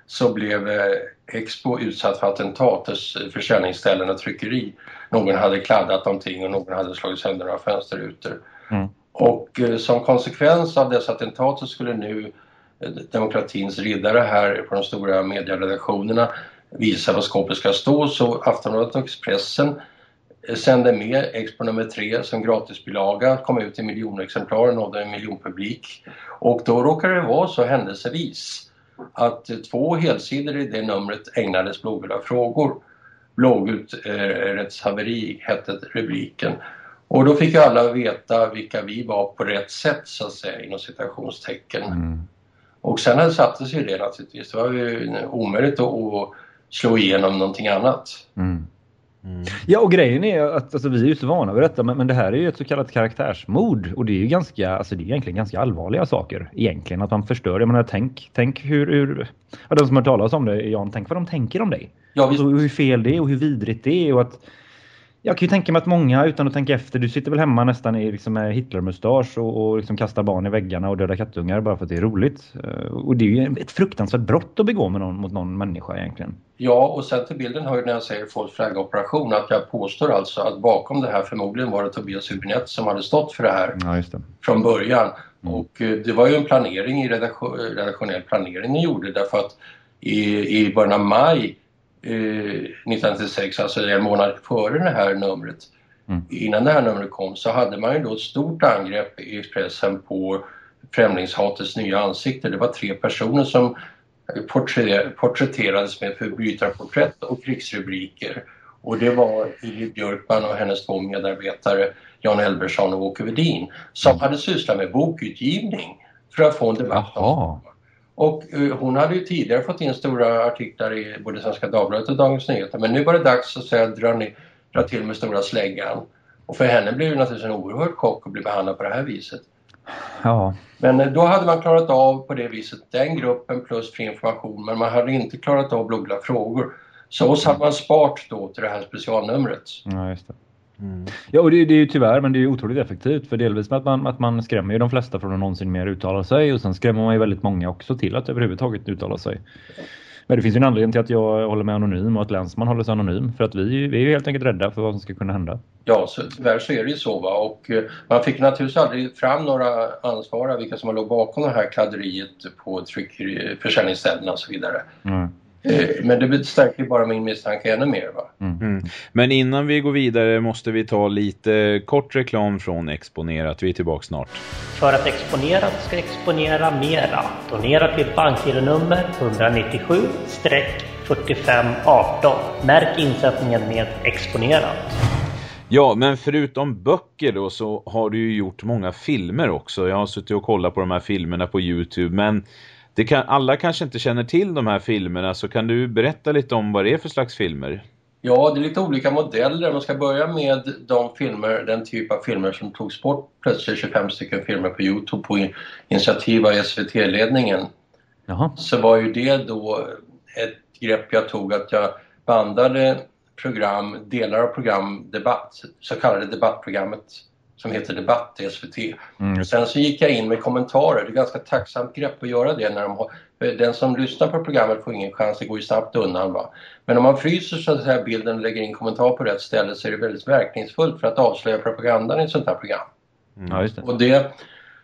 så blev eh, Expo utsatt för attentat, försäljningsställen och tryckeri. Någon hade kladdat någonting och någon hade slagit sönder några fönsterrutor. Mm. Och eh, som konsekvens av dessa attentat så skulle nu eh, demokratins riddare här på de stora medieredaktionerna visa vad skåpet ska stå så Aftonbladet och Expressen eh, sände med Expo nummer 3 som gratisbilaga, kom ut i miljoner exemplar och nådde en miljon publik. Och då råkade det vara så händelsevis att två helsidor i det numret ägnades blågula frågor. Blågult eh, rättshaveri hette rubriken. Och då fick ju alla veta vilka vi var på rätt sätt så att säga inom citationstecken. Mm. Och sen satte ju det naturligtvis. Det var ju omöjligt att slå igenom någonting annat. Mm. Mm. Ja, och grejen är att alltså, vi är ju så vana vid detta, men, men det här är ju ett så kallat karaktärsmord och det är ju ganska, alltså det är egentligen ganska allvarliga saker egentligen, att man förstör. Jag menar, tänk, tänk hur, hur ja, de som har talat om det, Jan, tänk vad de tänker om dig. Ja, alltså, hur fel det är och hur vidrigt det är och att jag kan ju tänka mig att många, utan att tänka efter, du sitter väl hemma nästan i liksom Hitlermustasch och, och liksom kastar barn i väggarna och dödar kattungar bara för att det är roligt. Eh, och det är ju ett fruktansvärt brott att begå med någon, mot någon människa egentligen. Ja, och sen till bilden hör ju när jag säger folks flaggoperation att jag påstår alltså att bakom det här förmodligen var det Tobias Hübinette som hade stått för det här ja, det. från början. Mm. Och eh, det var ju en planering i redaktion, redaktionell planering ni gjorde därför att i, i början av maj 1996, eh, alltså en månad före det här numret, mm. innan det här numret kom, så hade man ju då ett stort angrepp i Expressen på främlingshatets nya ansikte. Det var tre personer som porträtterades med förbrytarporträtt och krigsrubriker. Och det var Ingrid Björkman och hennes två medarbetare Jan Elbersson och Åke Vedin som mm. hade sysslat med bokutgivning för att få en debatt om och uh, hon hade ju tidigare fått in stora artiklar i både Svenska Dagbladet och Dagens Nyheter men nu var det dags att dra, dra till med stora släggan. Och för henne blev det naturligtvis en oerhörd chock att bli behandlad på det här viset. Ja. Men uh, då hade man klarat av på det viset den gruppen plus fri information men man hade inte klarat av blodiga frågor. Så oss hade man sparat då till det här specialnumret. Ja, just det. Mm. Ja, och det, det, är ju tyvärr, men det är ju otroligt effektivt. För delvis med att man, att man skrämmer ju de flesta från att någonsin mer uttala sig. Och sen skrämmer man ju väldigt många också till att överhuvudtaget uttala sig. Men det finns ju en anledning till att jag håller mig anonym och att Länsman håller sig anonym. För att vi, vi är ju helt enkelt rädda för vad som ska kunna hända. Ja, så, tyvärr så är det ju så. Va? Och eh, man fick naturligtvis aldrig fram några ansvariga, vilka som låg bakom det här kladderiet på tryckeri, försäljningsställena och så vidare. Mm. Eh, men det stärker bara min misstanke ännu mer. Va? Mm. Mm. Men innan vi går vidare måste vi ta lite kort reklam från Exponerat. Vi är tillbaka snart. För att Exponerat ska exponera mera, donera till bankgironummer 197-4518. Märk insättningen med Exponerat. Ja, men förutom böcker då så har du ju gjort många filmer också. Jag har suttit och kollat på de här filmerna på Youtube, men kan, alla kanske inte känner till de här filmerna så kan du berätta lite om vad det är för slags filmer? Ja, det är lite olika modeller. Man ska börja med de filmer, den typ av filmer som togs bort plötsligt 25 stycken filmer på Youtube på initiativ av SVT-ledningen. Så var ju det då ett grepp jag tog att jag bandade program, delar av program Debatt, så kallade debattprogrammet som heter Debatt i SVT. Mm. Sen så gick jag in med kommentarer. Det är ganska tacksamt grepp att göra det när de har, den som lyssnar på programmet får ingen chans, det går ju snabbt undan. Va? Men om man fryser så att säga bilden och lägger in kommentar på rätt ställe så är det väldigt verkningsfullt för att avslöja propagandan i ett sånt här program. Mm. Ja, det. Och det,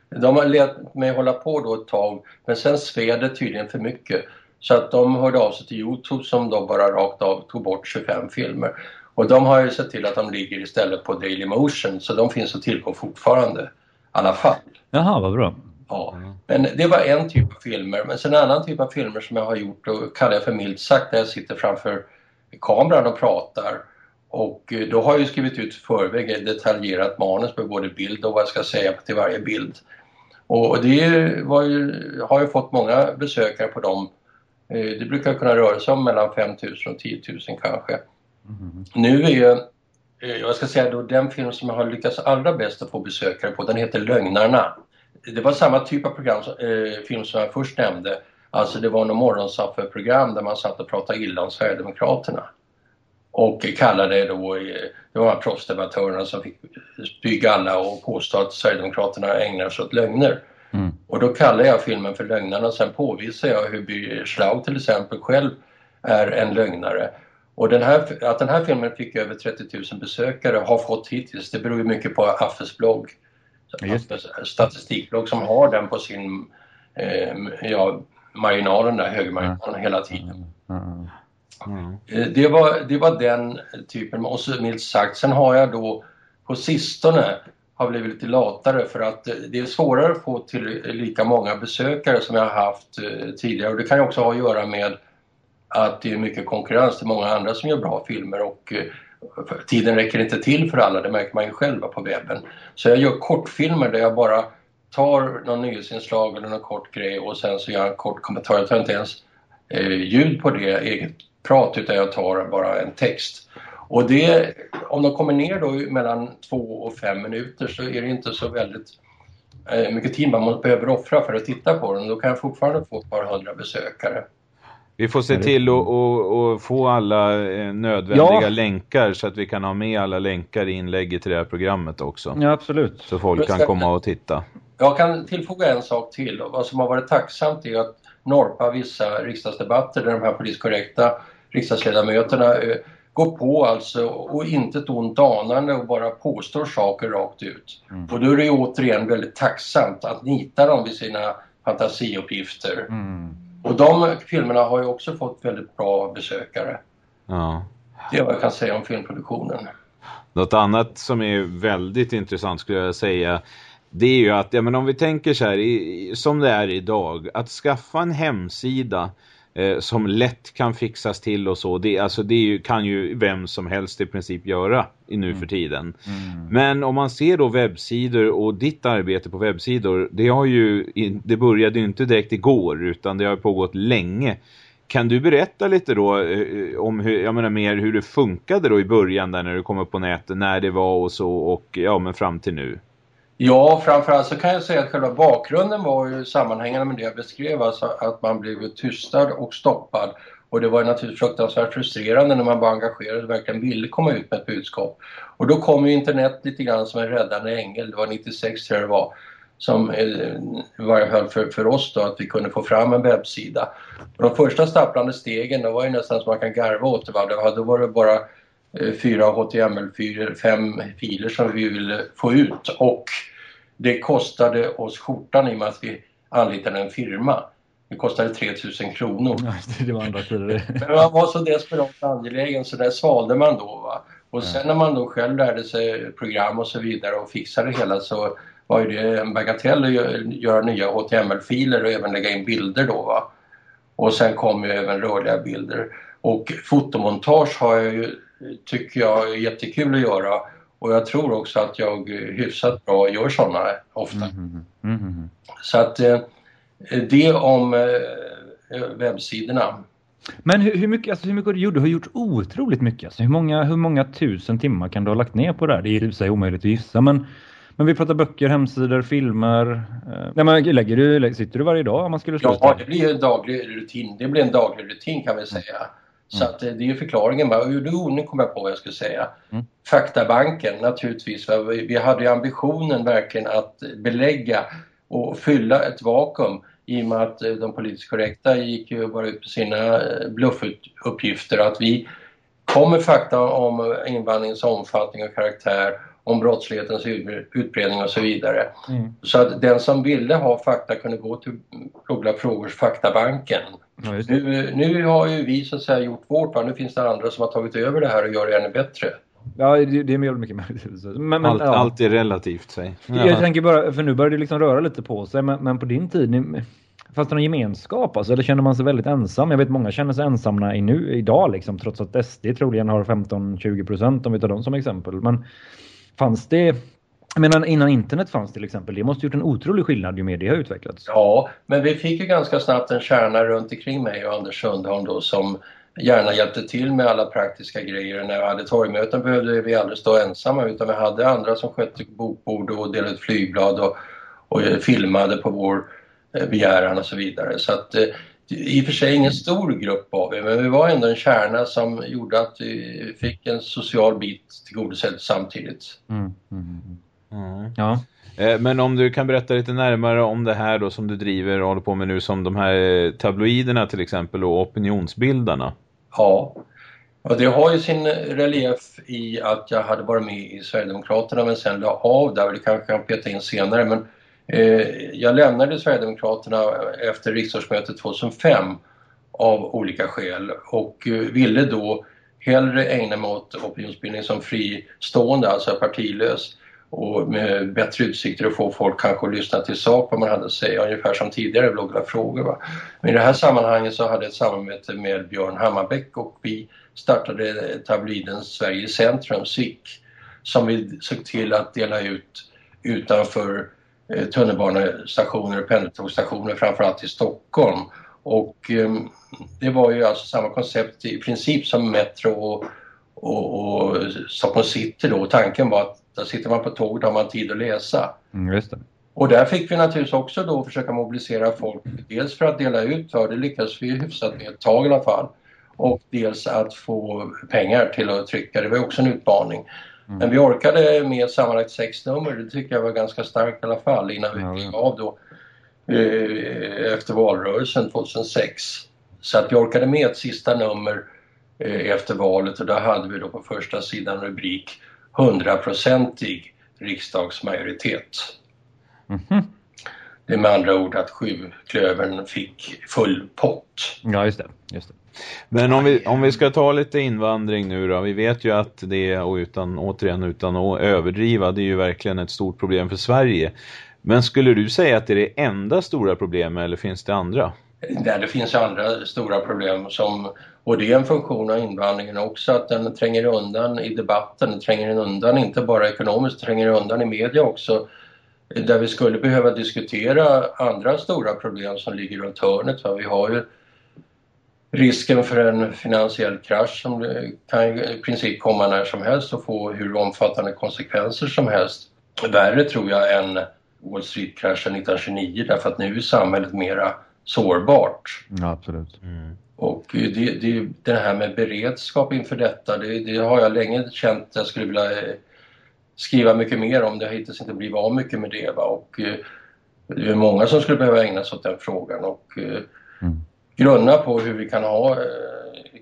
de har lät mig hålla på då ett tag men sen sved det tydligen för mycket. Så att de hörde av sig till Youtube som då bara rakt av tog bort 25 filmer. Och de har ju sett till att de ligger istället på Daily Motion så de finns att tillgå fortfarande i alla fall. Jaha, vad bra. Ja, men det var en typ av filmer. Men sen en annan typ av filmer som jag har gjort och kallar jag för milt sagt där jag sitter framför kameran och pratar. Och eh, då har jag ju skrivit ut förväg ett detaljerat manus med både bild och vad jag ska säga till varje bild. Och det ju, har ju fått många besökare på dem. Eh, det brukar kunna röra sig om mellan 5 000 och 10 000 kanske. Mm. Nu är ju, eh, jag ska säga då den film som jag har lyckats allra bäst att få besökare på, den heter Lögnarna. Det var samma typ av program, eh, film som jag först nämnde. Alltså det var något morgonsafferprogram där man satt och pratade illa om Sverigedemokraterna. Och kallade då, det var proffsdebattörerna som fick spy alla och påstå att Sverigedemokraterna ägnar sig åt lögner. Mm. Och då kallar jag filmen för Lögnarna och sen påvisar jag hur Birger Schlaug till exempel själv är en lögnare. Och den här, att den här filmen fick över 30 000 besökare har fått hittills, det beror ju mycket på Affes blogg. Affes statistikblogg som har den på sin, eh, ja, marginalen där, högermarginalen mm. hela tiden. Mm. Mm. Det, var, det var den typen, och så milt sagt. Sen har jag då på sistone har blivit lite latare för att det är svårare att få till lika många besökare som jag har haft eh, tidigare och det kan ju också ha att göra med att det är mycket konkurrens Det är många andra som gör bra filmer och eh, tiden räcker inte till för alla, det märker man ju själva på webben. Så jag gör kortfilmer där jag bara tar någon nyhetsinslag eller någon kort grej och sen så gör jag en kort kommentar. Jag tar inte ens eh, ljud på det eget prat utan jag tar bara en text. Och det, om de kommer ner då mellan två och fem minuter så är det inte så väldigt eh, mycket tid man behöver offra för att titta på dem. Då kan jag fortfarande få ett par hundra besökare. Vi får se till att få alla eh, nödvändiga ja. länkar så att vi kan ha med alla länkar i inlägget till det här programmet också. Ja, absolut. Så folk kan komma och titta. Jag kan tillfoga en sak till. Vad som har varit tacksamt är att norpa vissa riksdagsdebatter där de här politiskt korrekta riksdagsledamöterna eh, går på alltså och inte ett ont anande och bara påstår saker rakt ut. Mm. Och då är det återigen väldigt tacksamt att nita dem vid sina fantasiuppgifter. Mm. Och de filmerna har ju också fått väldigt bra besökare. Ja. Det är vad jag kan säga om filmproduktionen. Något annat som är väldigt intressant skulle jag säga det är ju att, ja men om vi tänker så här, i, som det är idag, att skaffa en hemsida som lätt kan fixas till och så, det, alltså det ju, kan ju vem som helst i princip göra i nu mm. för tiden. Mm. Men om man ser då webbsidor och ditt arbete på webbsidor, det har ju, det började ju inte direkt igår utan det har pågått länge. Kan du berätta lite då eh, om hur, jag menar mer hur det funkade då i början där när du kom upp på nätet, när det var och så och ja men fram till nu? Ja, framförallt så kan jag säga att själva bakgrunden var ju sammanhängande med det jag beskrev, alltså att man blev tystad och stoppad. Och det var naturligtvis fruktansvärt frustrerande när man var engagerad och verkligen ville komma ut med ett budskap. Och då kom ju internet lite grann som en räddande ängel, det var 96 tror jag det var, som eh, i varje fall för, för oss då, att vi kunde få fram en webbsida. Och de första stapplande stegen, då var ju nästan som man kan garva åt det, va? då var det bara fyra HTML-filer, fem filer som vi ville få ut och det kostade oss skjortan i och med att vi anlitade en firma. Det kostade 3000 kronor. det var andra tider. Men man var så desperat angelägen så där svalde man då. Va? Och sen när man då själv lärde sig program och så vidare och fixade det hela så var ju det en bagatell att göra nya HTML-filer och även lägga in bilder då. Va? Och sen kom ju även rörliga bilder. Och fotomontage har jag ju tycker jag är jättekul att göra och jag tror också att jag hyfsat bra gör sådana ofta. Mm, mm, mm, Så att eh, det om eh, webbsidorna. Men hur, hur, mycket, alltså hur mycket har du gjort? Du har gjort otroligt mycket. Alltså hur, många, hur många tusen timmar kan du ha lagt ner på det här? Det är i sig omöjligt att gissa men, men vi pratar böcker, hemsidor, filmer. Eh, nej, men lägger du, sitter du varje dag om man skulle sluta? Ja, det blir en daglig rutin. Det blir en daglig rutin kan vi säga. Så att eh, det är ju förklaringen. Jo, nu kommer jag på vad jag skulle säga. Mm. Faktabanken naturligtvis. Vi hade ju ambitionen verkligen att belägga och fylla ett vakuum i och med att eh, de politiskt korrekta gick ju bara ut på sina eh, bluffuppgifter att vi kom med fakta om invandringens omfattning och karaktär, om brottslighetens utbredning och så vidare. Mm. Så att den som ville ha fakta kunde gå till Uggla Frågors faktabanken Ja, nu, nu har ju vi så att säga gjort vårt, va? nu finns det andra som har tagit över det här och gör det ännu bättre. Ja, det, det är mer mycket möjligt. Men, men, allt, ja. allt är relativt, säg. Jag tänker bara, för nu börjar det liksom röra lite på sig, men, men på din tid, ni, fanns det någon gemenskap alltså, eller kände man sig väldigt ensam? Jag vet många känner sig ensamma i nu, idag liksom, trots att SD troligen har 15-20 procent om vi tar dem som exempel. Men fanns det jag menar innan internet fanns till exempel, det måste gjort en otrolig skillnad ju mer det har utvecklats. Ja, men vi fick ju ganska snabbt en kärna runt omkring mig och Anders Sundholm då som gärna hjälpte till med alla praktiska grejer. När vi hade torgmöten behövde vi aldrig stå ensamma utan vi hade andra som skötte bokbord och delade ut flygblad och, och filmade på vår eh, begäran och så vidare. Så att, eh, i och för sig ingen stor grupp var vi, men vi var ändå en kärna som gjorde att vi fick en social bit tillgodosedd samtidigt. Mm, mm, mm. Mm. Ja. Eh, men om du kan berätta lite närmare om det här då som du driver och håller på med nu som de här tabloiderna till exempel och opinionsbildarna. Ja, och det har ju sin relief i att jag hade varit med i Sverigedemokraterna men sen la av där, det kanske kan peta in senare men Eh, jag lämnade Sverigedemokraterna efter riksdagsmötet 2005 av olika skäl och eh, ville då hellre ägna mig åt opinionsbildning som fristående, alltså partilös och med bättre utsikter att få folk kanske att lyssna till sak vad man hade att säga, ungefär som tidigare bloggade frågor. Va? Men i det här sammanhanget så hade jag ett samarbete med Björn Hammarbäck och vi startade tabloiden Sverige Centrum, SIK, som vi såg till att dela ut utanför tunnelbanestationer och pendeltågsstationer, framförallt i Stockholm. Och eh, det var ju alltså samma koncept i princip som Metro och, och, och Stockholm City då. Tanken var att där sitter man på tåget har man tid att läsa. Mm. Och där fick vi naturligtvis också då försöka mobilisera folk. Dels för att dela ut, för det lyckades vi hyfsat med ett tag i alla fall. Och dels att få pengar till att trycka, det var också en utmaning. Mm. Men vi orkade med sammanlagt sex nummer, det tycker jag var ganska starkt i alla fall innan vi ja. av då eh, efter valrörelsen 2006. Så att vi orkade med ett sista nummer eh, efter valet och där hade vi då på första sidan rubrik hundraprocentig riksdagsmajoritet. Mm -hmm. Det är med andra ord att sjuklövern fick full pott. Ja, just det. Just det. Men om vi, om vi ska ta lite invandring nu då. Vi vet ju att det, och utan, återigen utan att överdriva, det är ju verkligen ett stort problem för Sverige. Men skulle du säga att det är det enda stora problemet eller finns det andra? Nej, det finns andra stora problem som och det är en funktion av invandringen också att den tränger undan i debatten, den tränger undan inte bara ekonomiskt, tränger undan i media också där vi skulle behöva diskutera andra stora problem som ligger runt hörnet. Vi har ju risken för en finansiell krasch som kan i princip komma när som helst och få hur omfattande konsekvenser som helst. Värre tror jag än Wall Street-kraschen 1929 därför att nu är samhället mera sårbart. Ja, absolut. Mm. Och det, det, det här med beredskap inför detta, det, det, har jag länge känt att jag skulle vilja eh, skriva mycket mer om. Det har hittills inte blivit av mycket med det. Va? Och eh, det är många som skulle behöva ägna sig åt den frågan och eh, mm. grunna på hur vi kan ha,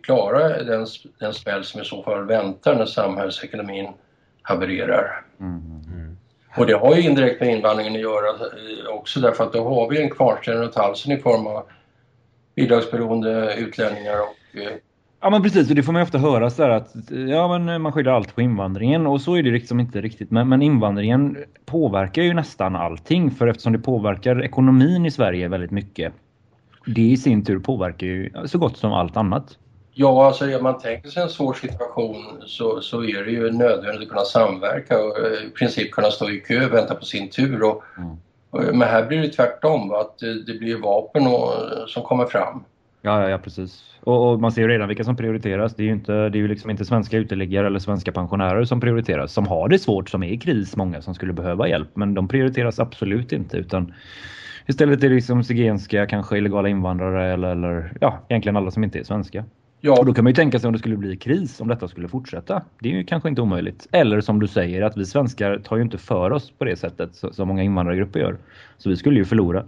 klara den, den smäll som i så fall väntar när samhällsekonomin havererar. Mm. Mm. Och det har ju indirekt med invandringen att göra också därför att då har vi en kvarnsten runt halsen i form av bidragsberoende utlänningar och eh, Ja men precis, och det får man ofta höra så att ja, men man skyller allt på invandringen och så är det liksom inte riktigt. Men, men invandringen påverkar ju nästan allting för eftersom det påverkar ekonomin i Sverige väldigt mycket. Det i sin tur påverkar ju så gott som allt annat. Ja, alltså om man tänker sig en svår situation så, så är det ju nödvändigt att kunna samverka och eh, i princip kunna stå i kö och vänta på sin tur. Och, mm. Men här blir det tvärtom, att det blir vapen och, som kommer fram. Ja, ja, precis. Och, och, man ser ju redan vilka som prioriteras. Det är ju inte, det är ju liksom inte svenska uteliggare eller svenska pensionärer som prioriteras. Som har det svårt, som är i kris, många som skulle behöva hjälp. Men de prioriteras absolut inte utan istället är det liksom zigenska, kanske illegala invandrare eller, eller ja, egentligen alla som inte är svenska. Ja. Och då kan man ju tänka sig om det skulle bli kris, om detta skulle fortsätta. Det är ju kanske inte omöjligt. Eller som du säger, att vi svenskar tar ju inte för oss på det sättet som många invandrargrupper gör. Så vi skulle ju förlora.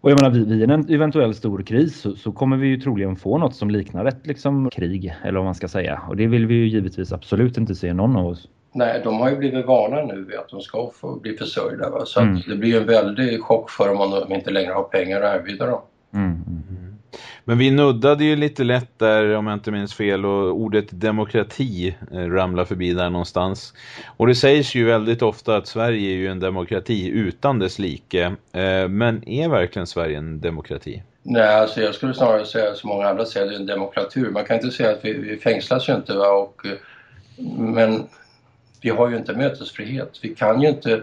Och jag menar, vid en eventuell stor kris så, så, kommer vi ju troligen få något som liknar ett liksom, krig, eller vad man ska säga. Och det vill vi ju givetvis absolut inte se någon av oss. Nej, de har ju blivit vana nu vid att de ska få bli försörjda. Va? Så mm. det blir en väldig chock för dem om de inte längre har pengar att erbjuda dem. Mm. Men vi nuddade ju lite lätt där, om jag inte minns fel, och ordet demokrati eh, ramlar förbi där någonstans. Och det sägs ju väldigt ofta att Sverige är ju en demokrati utan dess like. Eh, men är verkligen Sverige en demokrati? Nej, alltså jag skulle snarare säga som många andra säger, det är en demokratur. Man kan inte säga att vi, vi fängslas ju inte va? Och, eh, men vi har ju inte mötesfrihet. Vi kan ju inte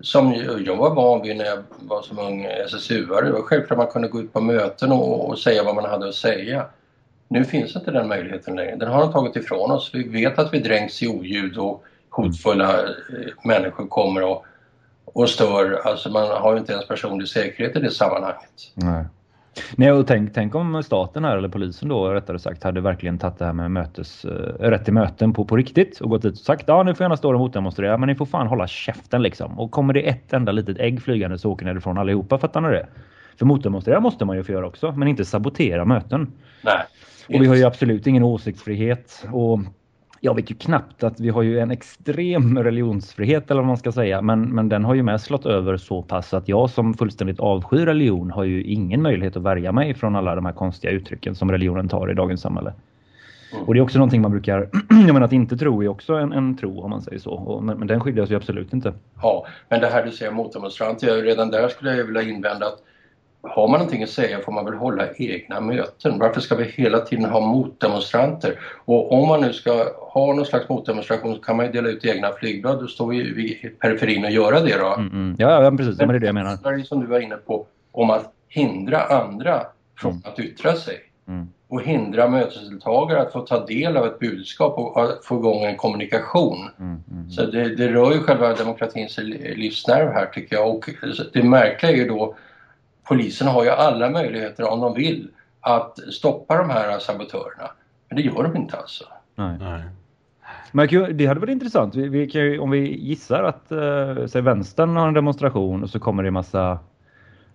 som jag var van vid när jag var som ung SSU-are. Det var självklart man kunde gå ut på möten och, och, säga vad man hade att säga. Nu finns inte den möjligheten längre. Den har de tagit ifrån oss. Vi vet att vi dränks i oljud och hotfulla mm. människor kommer och, och stör. Alltså man har ju inte ens personlig säkerhet i det sammanhanget. Nej. Nej, och tänk, tänk om staten här, eller polisen då rättare sagt, hade verkligen tagit det här med mötes, äh, rätt till möten på, på riktigt och gått dit och sagt ja, nu får gärna stå och motdemonstrera, men ni får fan hålla käften liksom. Och kommer det ett enda litet ägg flygande så åker ni ifrån allihopa, fattar ni det? För motdemonstrera måste man ju få göra också, men inte sabotera möten. Nej. Och vi har ju absolut ingen åsiktsfrihet och jag vet ju knappt att vi har ju en extrem religionsfrihet eller vad man ska säga. Men, men den har ju med slått över så pass att jag som fullständigt avskyr religion har ju ingen möjlighet att värja mig från alla de här konstiga uttrycken som religionen tar i dagens samhälle. Mm. Och det är också någonting man brukar, jag menar att inte tro är också en, en tro om man säger så. Och, men, men den skiljer sig absolut inte. Ja, men det här du säger mot demonstranter, redan där skulle jag vilja invända att har man någonting att säga får man väl hålla egna möten. Varför ska vi hela tiden ha motdemonstranter? Och om man nu ska ha någon slags motdemonstration så kan man ju dela ut egna flygblad. Då står vi i periferin och göra det då. Mm, mm. Ja, ja, precis. Men det är det jag menar. Det är som du var inne på om att hindra andra från mm. att yttra sig. Mm. Och hindra mötesdeltagare att få ta del av ett budskap och få igång en kommunikation. Mm, mm. Så det, det rör ju själva demokratins livsnerv här tycker jag. Och det märkliga är ju då polisen har ju alla möjligheter om de vill att stoppa de här sabotörerna. Men det gör de inte alltså. Nej. Nej. Men det hade varit intressant. Vi, vi kan, om vi gissar att äh, säg vänstern har en demonstration och så kommer det en massa,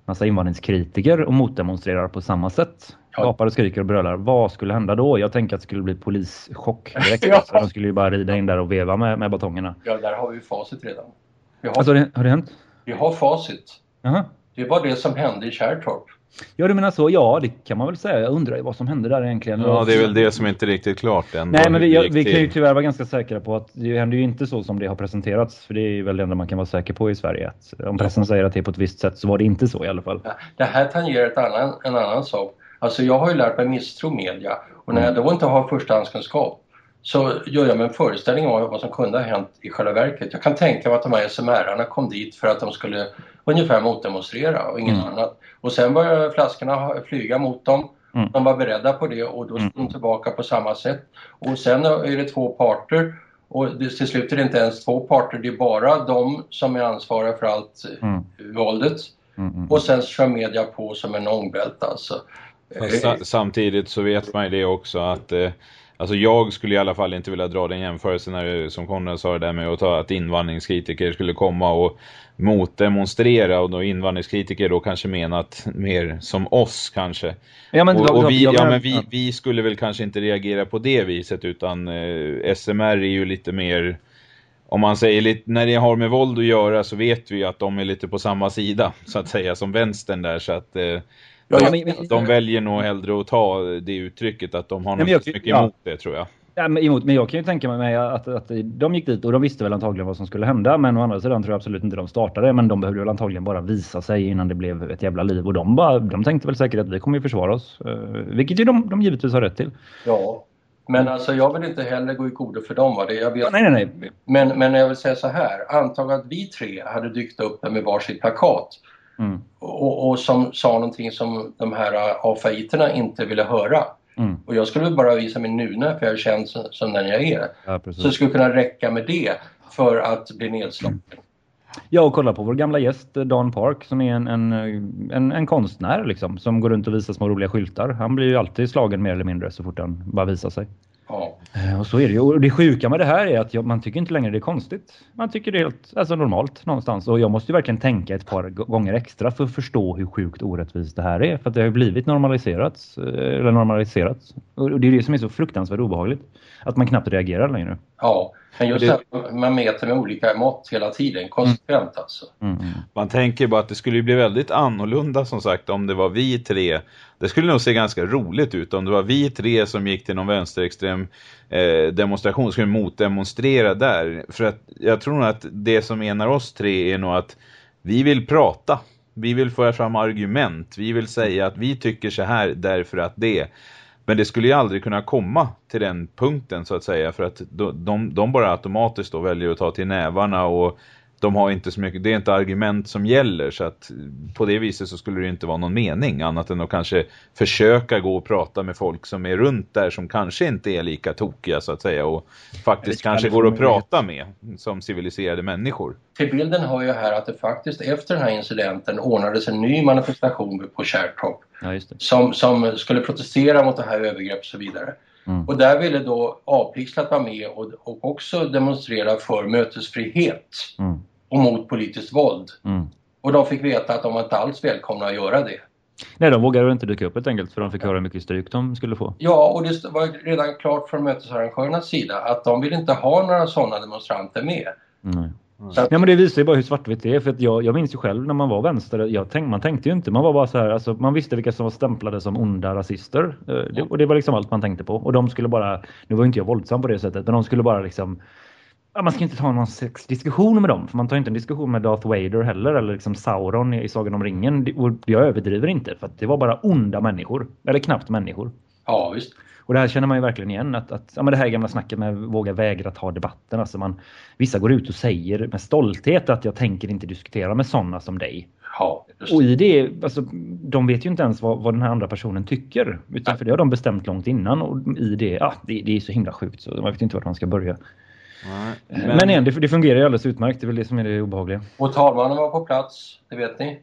massa invandringskritiker och motdemonstrerar på samma sätt. Ja. Gapar och skriker och brölar. Vad skulle hända då? Jag tänker att det skulle bli polischock direkt. ja. de skulle ju bara rida in där och veva med, med batongerna. Ja, där har vi facit redan. Vi har, alltså, har det hänt? Vi har facit. Aha. Det var det som hände i Kärrtorp. Ja, du menar så? Ja, det kan man väl säga. Jag undrar vad som hände där egentligen. Ja, det är väl det som inte är riktigt klart än. Nej, men vi, vi kan ju tyvärr vara ganska säkra på att det händer ju inte så som det har presenterats. För det är väl det enda man kan vara säker på i Sverige. Att om pressen säger att det är på ett visst sätt så var det inte så i alla fall. Det här tangerar ett annan, en annan sak. Alltså jag har ju lärt mig misstro media. Och när jag då inte har förstahandskunskap så gör jag mig en föreställning om vad som kunde ha hänt i själva verket. Jag kan tänka mig att de här SMR-arna kom dit för att de skulle ungefär motdemonstrera och inget mm. annat. Och sen började flaskorna flyga mot dem. Mm. De var beredda på det och då stod de mm. tillbaka på samma sätt. Och sen är det två parter och det, till slut är det inte ens två parter, det är bara de som är ansvariga för allt mm. våldet. Mm, mm. Och sen kör media på som en ångbälte alltså. Samtidigt så vet man ju det också att eh, Alltså jag skulle i alla fall inte vilja dra den jämförelsen när, som Konrad sa det där med att, ta, att invandringskritiker skulle komma och motdemonstrera och då invandringskritiker då kanske menat mer som oss kanske. Ja, men, och, och vi, ja, men vi, vi skulle väl kanske inte reagera på det viset utan eh, SMR är ju lite mer om man säger lite, när det har med våld att göra så vet vi att de är lite på samma sida så att säga som vänstern där så att eh, Ja, men, de väljer nog hellre att ta det uttrycket att de har något jag, mycket ja. emot det tror jag. Ja, men, emot, men jag kan ju tänka mig att, att de gick dit och de visste väl antagligen vad som skulle hända. Men å andra sidan tror jag absolut inte de startade. Men de behövde väl antagligen bara visa sig innan det blev ett jävla liv. Och de, bara, de tänkte väl säkert att vi kommer ju försvara oss. Uh, vilket ju de, de givetvis har rätt till. Ja, men alltså jag vill inte heller gå i godo för dem. Va? Det, jag vet. Nej, nej, nej. Men, men jag vill säga så här. Antag att vi tre hade dykt upp med varsitt plakat Mm. Och, och, som sa någonting som de här AFA-iterna inte ville höra. Mm. Och jag skulle bara visa min nuna för jag är känd som, som den jag är. Ja, så det skulle kunna räcka med det för att bli nedslagen. Ja, och kolla på vår gamla gäst Dan Park som är en, en, en, en, konstnär liksom, som går runt och visar små roliga skyltar. Han blir ju alltid slagen mer eller mindre så fort han bara visar sig. Ja. Eh, och så är det ju. Och det sjuka med det här är att jag, man tycker inte längre det är konstigt. Man tycker det är helt alltså, normalt någonstans. Och jag måste ju verkligen tänka ett par gånger extra för att förstå hur sjukt orättvist det här är. För att det har ju blivit normaliserat. Eh, eller normaliserat. Och det är det som är så fruktansvärt obehagligt. Att man knappt reagerar längre. Ja, men just det... att man mäter med olika mått hela tiden, konsekvent mm. alltså. Mm, mm. Man tänker bara att det skulle bli väldigt annorlunda som sagt om det var vi tre. Det skulle nog se ganska roligt ut om det var vi tre som gick till någon vänsterextrem eh, demonstration skulle motdemonstrera där. För att jag tror nog att det som enar oss tre är nog att vi vill prata. Vi vill föra fram argument. Vi vill säga att vi tycker så här därför att det. Men det skulle ju aldrig kunna komma till den punkten så att säga för att de, de, de bara automatiskt då väljer att ta till nävarna och de har inte så mycket, det är inte argument som gäller så att på det viset så skulle det inte vara någon mening annat än att kanske försöka gå och prata med folk som är runt där som kanske inte är lika tokiga så att säga och faktiskt kanske går att prata med som civiliserade människor. Till bilden har jag här att det faktiskt efter den här incidenten ordnades en ny manifestation på Kärrtorp ja, som, som skulle protestera mot det här övergrepp och så vidare. Mm. Och där ville då Apixlat vara med och, och också demonstrera för mötesfrihet mm. och mot politiskt våld. Mm. Och de fick veta att de var inte alls välkomna att göra det. Nej, de vågade inte dyka upp helt enkelt för de fick höra hur mycket stryk de skulle få. Ja, och det var redan klart från mötesarrangörernas sida att de vill inte ha några sådana demonstranter med. Mm. Mm. Att... Ja, men det visar ju bara hur svartvitt det är. För att jag, jag minns ju själv när man var vänster. Jag tänk, man tänkte ju inte. Man var bara så här. Alltså, man visste vilka som var stämplade som onda rasister. Eh, det, och det var liksom allt man tänkte på. Och de skulle bara. Nu var inte jag våldsam på det sättet. Men de skulle bara liksom. Ja, man ska inte ta någon slags diskussion med dem. För man tar inte en diskussion med Darth Vader heller. Eller liksom Sauron i Sagan om ringen. Och jag överdriver inte. För att det var bara onda människor. Eller knappt människor. Ja, visst. Och det här känner man ju verkligen igen. Att, att, ja, men det här gamla snacket med våga vägra ta debatten. Alltså man, vissa går ut och säger med stolthet att jag tänker inte diskutera med sådana som dig. Ja, och i det, alltså, de vet ju inte ens vad, vad den här andra personen tycker. Utan för det har de bestämt långt innan. Och i det, ja, det, det är så himla sjukt så man vet inte vart man ska börja. Nej, men... men igen, det, det fungerar ju alldeles utmärkt. Det är väl det som är det obehagliga. Och talmannen var på plats, det vet ni.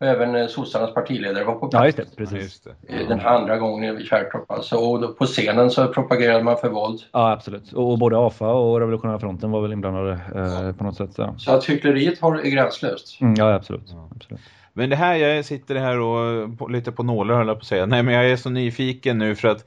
Och även eh, sossarnas partiledare var på plats. Ja, just det. Precis. Just det. Den andra gången i Kärrtorp alltså. Och på scenen så propagerade man för våld. Ja, absolut. Och både AFA och Revolutionära fronten var väl inblandade eh, på något sätt. Ja. Så att hyckleriet har, är gränslöst. Mm, ja, absolut. Ja. absolut. Men det här, jag sitter här och på, lite på nålar höll jag på att säga. Nej, men jag är så nyfiken nu för att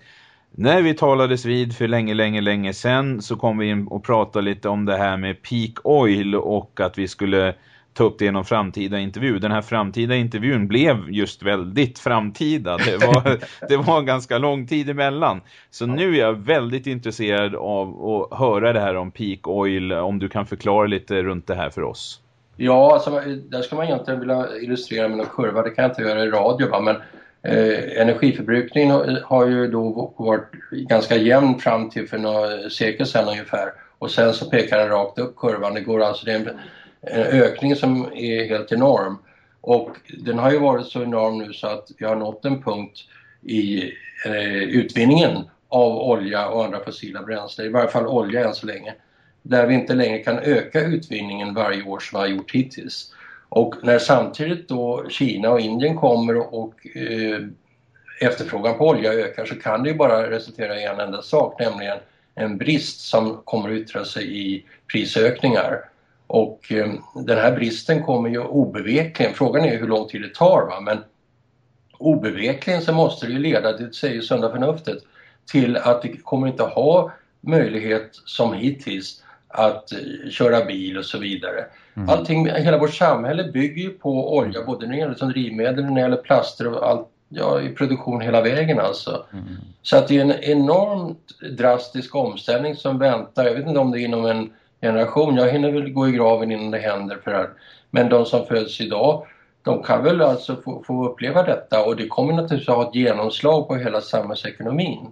när vi talades vid för länge, länge, länge sedan så kom vi in och pratade lite om det här med peak oil och att vi skulle ta upp det i någon framtida intervju. Den här framtida intervjun blev just väldigt framtida. Det var, det var ganska lång tid emellan. Så nu är jag väldigt intresserad av att höra det här om peak oil. Om du kan förklara lite runt det här för oss. Ja, alltså, där ska man egentligen vilja illustrera med en kurva. Det kan jag inte göra i radio, va? men eh, energiförbrukningen har ju då varit ganska jämn fram till för några sekel sedan ungefär. Och sen så pekar den rakt upp kurvan. Det går alltså, det är en, Eh, en ökning som är helt enorm. Och den har ju varit så enorm nu så att vi har nått en punkt i eh, utvinningen av olja och andra fossila bränslen, i varje fall olja än så länge, där vi inte längre kan öka utvinningen varje år som vi har gjort hittills. Och när samtidigt då Kina och Indien kommer och eh, efterfrågan på olja ökar så kan det ju bara resultera i en enda sak, nämligen en brist som kommer att yttra sig i prisökningar. Och eh, den här bristen kommer ju obevekligen, frågan är hur lång tid det tar va, men obevekligen så måste det ju leda, det säger sunda förnuftet, till att vi kommer inte ha möjlighet som hittills att eh, köra bil och så vidare. Mm. Allting, hela vårt samhälle bygger ju på olja, både när det gäller som drivmedel, när det gäller plaster och allt, ja, i produktion hela vägen alltså. Mm. Så att det är en enormt drastisk omställning som väntar. Jag vet inte om det är inom en generation. Jag hinner väl gå i graven innan det händer för här. Men de som föds idag, de kan väl alltså få, få uppleva detta och det kommer naturligtvis att ha ett genomslag på hela samhällsekonomin.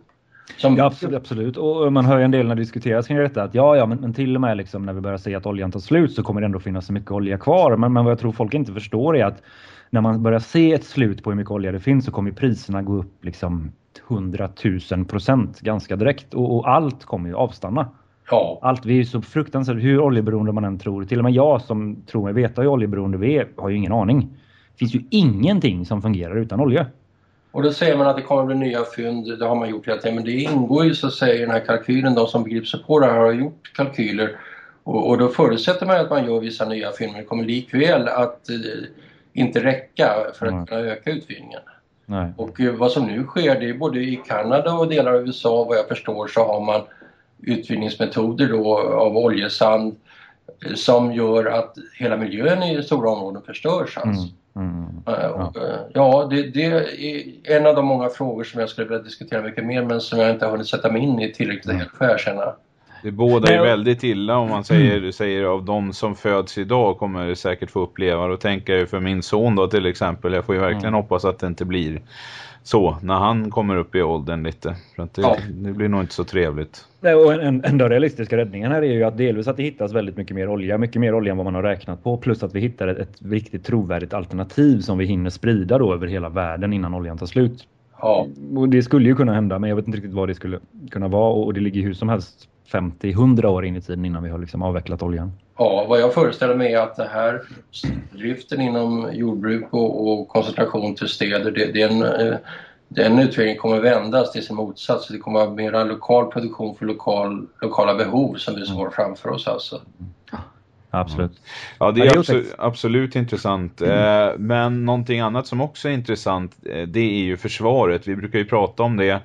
Som... Ja, absolut, absolut. Och man hör ju en del när det diskuteras kring detta att ja, ja, men, men till och med liksom när vi börjar se att oljan tar slut så kommer det ändå finnas så mycket olja kvar. Men, men vad jag tror folk inte förstår är att när man börjar se ett slut på hur mycket olja det finns så kommer priserna gå upp liksom 100 000 procent ganska direkt och, och allt kommer ju avstanna. Ja. Allt, vi är så fruktansvärt, hur oljeberoende man än tror. Till och med jag som tror mig veta hur oljeberoende vi är, har ju ingen aning. Det finns ju ingenting som fungerar utan olja. Och då säger man att det kommer bli nya fynd, det har man gjort hela tiden, men det ingår ju så att säga i den här kalkylen, de som begriper sig på det här har gjort kalkyler och, och då förutsätter man att man gör vissa nya fynd, men det kommer likväl att eh, inte räcka för att mm. kunna öka utvinningen. Nej. Och eh, vad som nu sker, det är både i Kanada och delar av USA, vad jag förstår, så har man utvinningsmetoder då av oljesand eh, som gör att hela miljön i stora områden förstörs. Alltså. Mm. Mm. Ja, ja det, det, är en av de många frågor som jag skulle vilja diskutera mycket mer men som jag inte har hunnit sätta mig in i tillräckligt mm. får jag erkänna. Det båda är väldigt illa om man säger, mm. säger av de som föds idag kommer säkert få uppleva. Och tänker för min son då till exempel. Jag får ju verkligen mm. hoppas att det inte blir så när han kommer upp i åldern lite. För att det, ja. det blir nog inte så trevligt. Nej, och en, en den realistiska räddningen här är ju att delvis att det hittas väldigt mycket mer olja, mycket mer olja än vad man har räknat på, plus att vi hittar ett, ett riktigt trovärdigt alternativ som vi hinner sprida då över hela världen innan oljan tar slut. Ja. Och det skulle ju kunna hända, men jag vet inte riktigt vad det skulle kunna vara och det ligger hur som helst 50-100 år in i tiden innan vi har liksom avvecklat oljan. Ja, vad jag föreställer mig är att det här driften inom jordbruk och, och koncentration till städer, det, det är en, eh, den utvecklingen kommer vändas till sin motsats. Det kommer att vara mer lokal produktion för lokal, lokala behov som vi har framför oss alltså. Absolut. Ja, det är absolut, absolut intressant. Mm. Men någonting annat som också är intressant, eh, det är ju försvaret. Vi brukar ju prata om det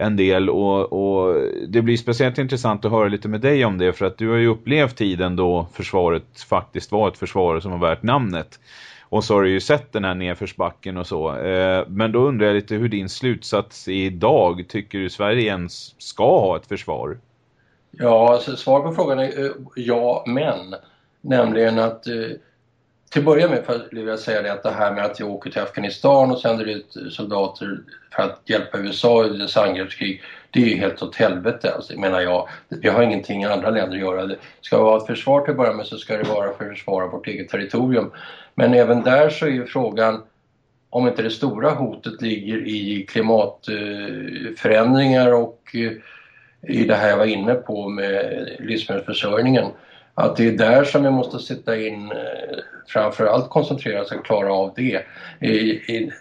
en del och, och, det blir speciellt intressant att höra lite med dig om det för att du har ju upplevt tiden då försvaret faktiskt var ett försvar som var värt namnet. Och så har du ju sett den här nedförsbacken och så. Eh, men då undrar jag lite hur din slutsats är idag. Tycker du Sverige ens ska ha ett försvar? Ja, alltså, svar på frågan är eh, ja, men. Nämligen att eh, till att börja med vill jag säga det att det här med att jag åker till Afghanistan och sänder ut soldater för att hjälpa USA i dess angreppskrig, det är ju helt åt helvete alltså, menar jag. Vi har ingenting i andra länder att göra. Det ska det vara ett försvar till att börja med så ska det vara för att försvara vårt eget territorium. Men även där så är ju frågan om inte det stora hotet ligger i klimatförändringar och i det här jag var inne på med livsmedelsförsörjningen att det är där som vi måste sätta in, eh, framförallt koncentrera oss och klara av det. I, i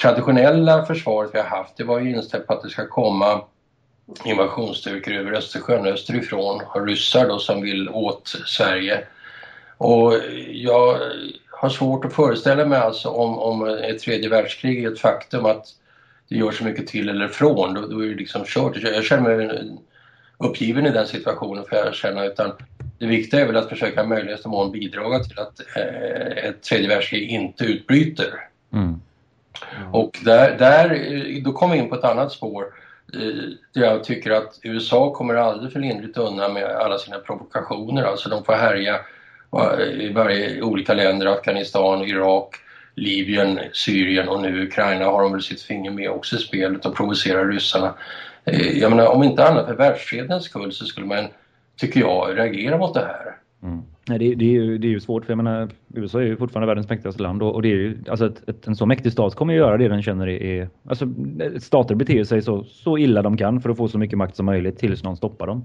traditionella försvaret vi har haft, det var ju inställt på att det ska komma invasionsstyrkor över Östersjön österifrån, och ryssar då som vill åt Sverige. Och jag har svårt att föreställa mig alltså om, om ett tredje världskrig är ett faktum att det gör så mycket till eller från, då, då är det liksom kört. Jag känner mig uppgiven i den situationen för jag känner utan det viktiga är väl att försöka möjligaste mån bidra till att eh, ett tredje världskrig inte utbryter. Mm. Mm. Och där, där, då kommer vi in på ett annat spår eh, jag tycker att USA kommer alldeles för lindrigt undan med alla sina provokationer. Alltså de får härja i varje olika länder, Afghanistan, Irak, Libyen, Syrien och nu Ukraina har de väl sitt finger med också i spelet och provocerar ryssarna. Eh, jag menar, om inte annat för världsfredens skull så skulle man tycker jag, reagera mot det här. Mm. Nej, det, det, är ju, det är ju svårt för jag menar, USA är ju fortfarande världens mäktigaste land och, och det är ju, alltså ett, ett, en så mäktig stat kommer ju göra det den känner är, alltså stater beter sig så, så illa de kan för att få så mycket makt som möjligt tills någon stoppar dem.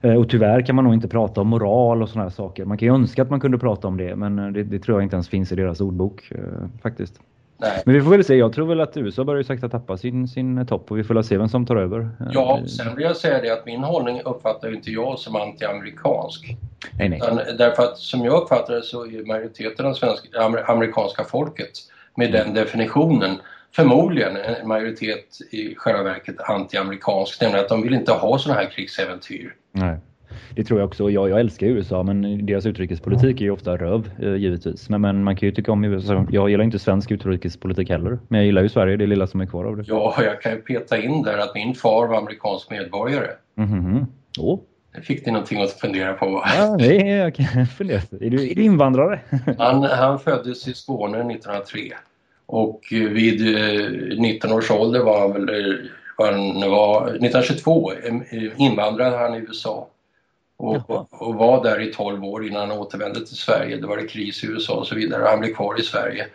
Mm. Och tyvärr kan man nog inte prata om moral och sådana här saker. Man kan ju önska att man kunde prata om det men det, det tror jag inte ens finns i deras ordbok eh, faktiskt. Nej. Men vi får väl se. Jag tror väl att USA börjar ju sakta tappa sin, sin topp och vi får väl se vem som tar över. Ja, sen vill jag säga det att min hållning uppfattar inte jag som anti-amerikansk. Nej, nej. Utan därför att som jag uppfattar det så är majoriteten av svenska, amerikanska folket med mm. den definitionen förmodligen en majoritet i själva verket anti-amerikansk. Nämligen att de vill inte ha sådana här krigsäventyr. Nej. Det tror jag också. Jag, jag älskar USA men deras utrikespolitik är ju ofta röv eh, givetvis. Men, men, man kan ju tycka om USA. Jag gillar inte svensk utrikespolitik heller. Men jag gillar ju Sverige, det lilla som är kvar av det. Ja, jag kan ju peta in där att min far var amerikansk medborgare. Mm -hmm. oh. Fick ni någonting att fundera på. Ja, det är, jag kan fundera. Är du, är du invandrare? han, han föddes i Skåne 1903. Och vid 19 eh, års ålder var han väl eh, var han var, 1922 invandrade han i USA och, och, och, var där i 12 år innan han återvände till Sverige. Det var det kris i USA och så vidare. Han blev kvar i Sverige.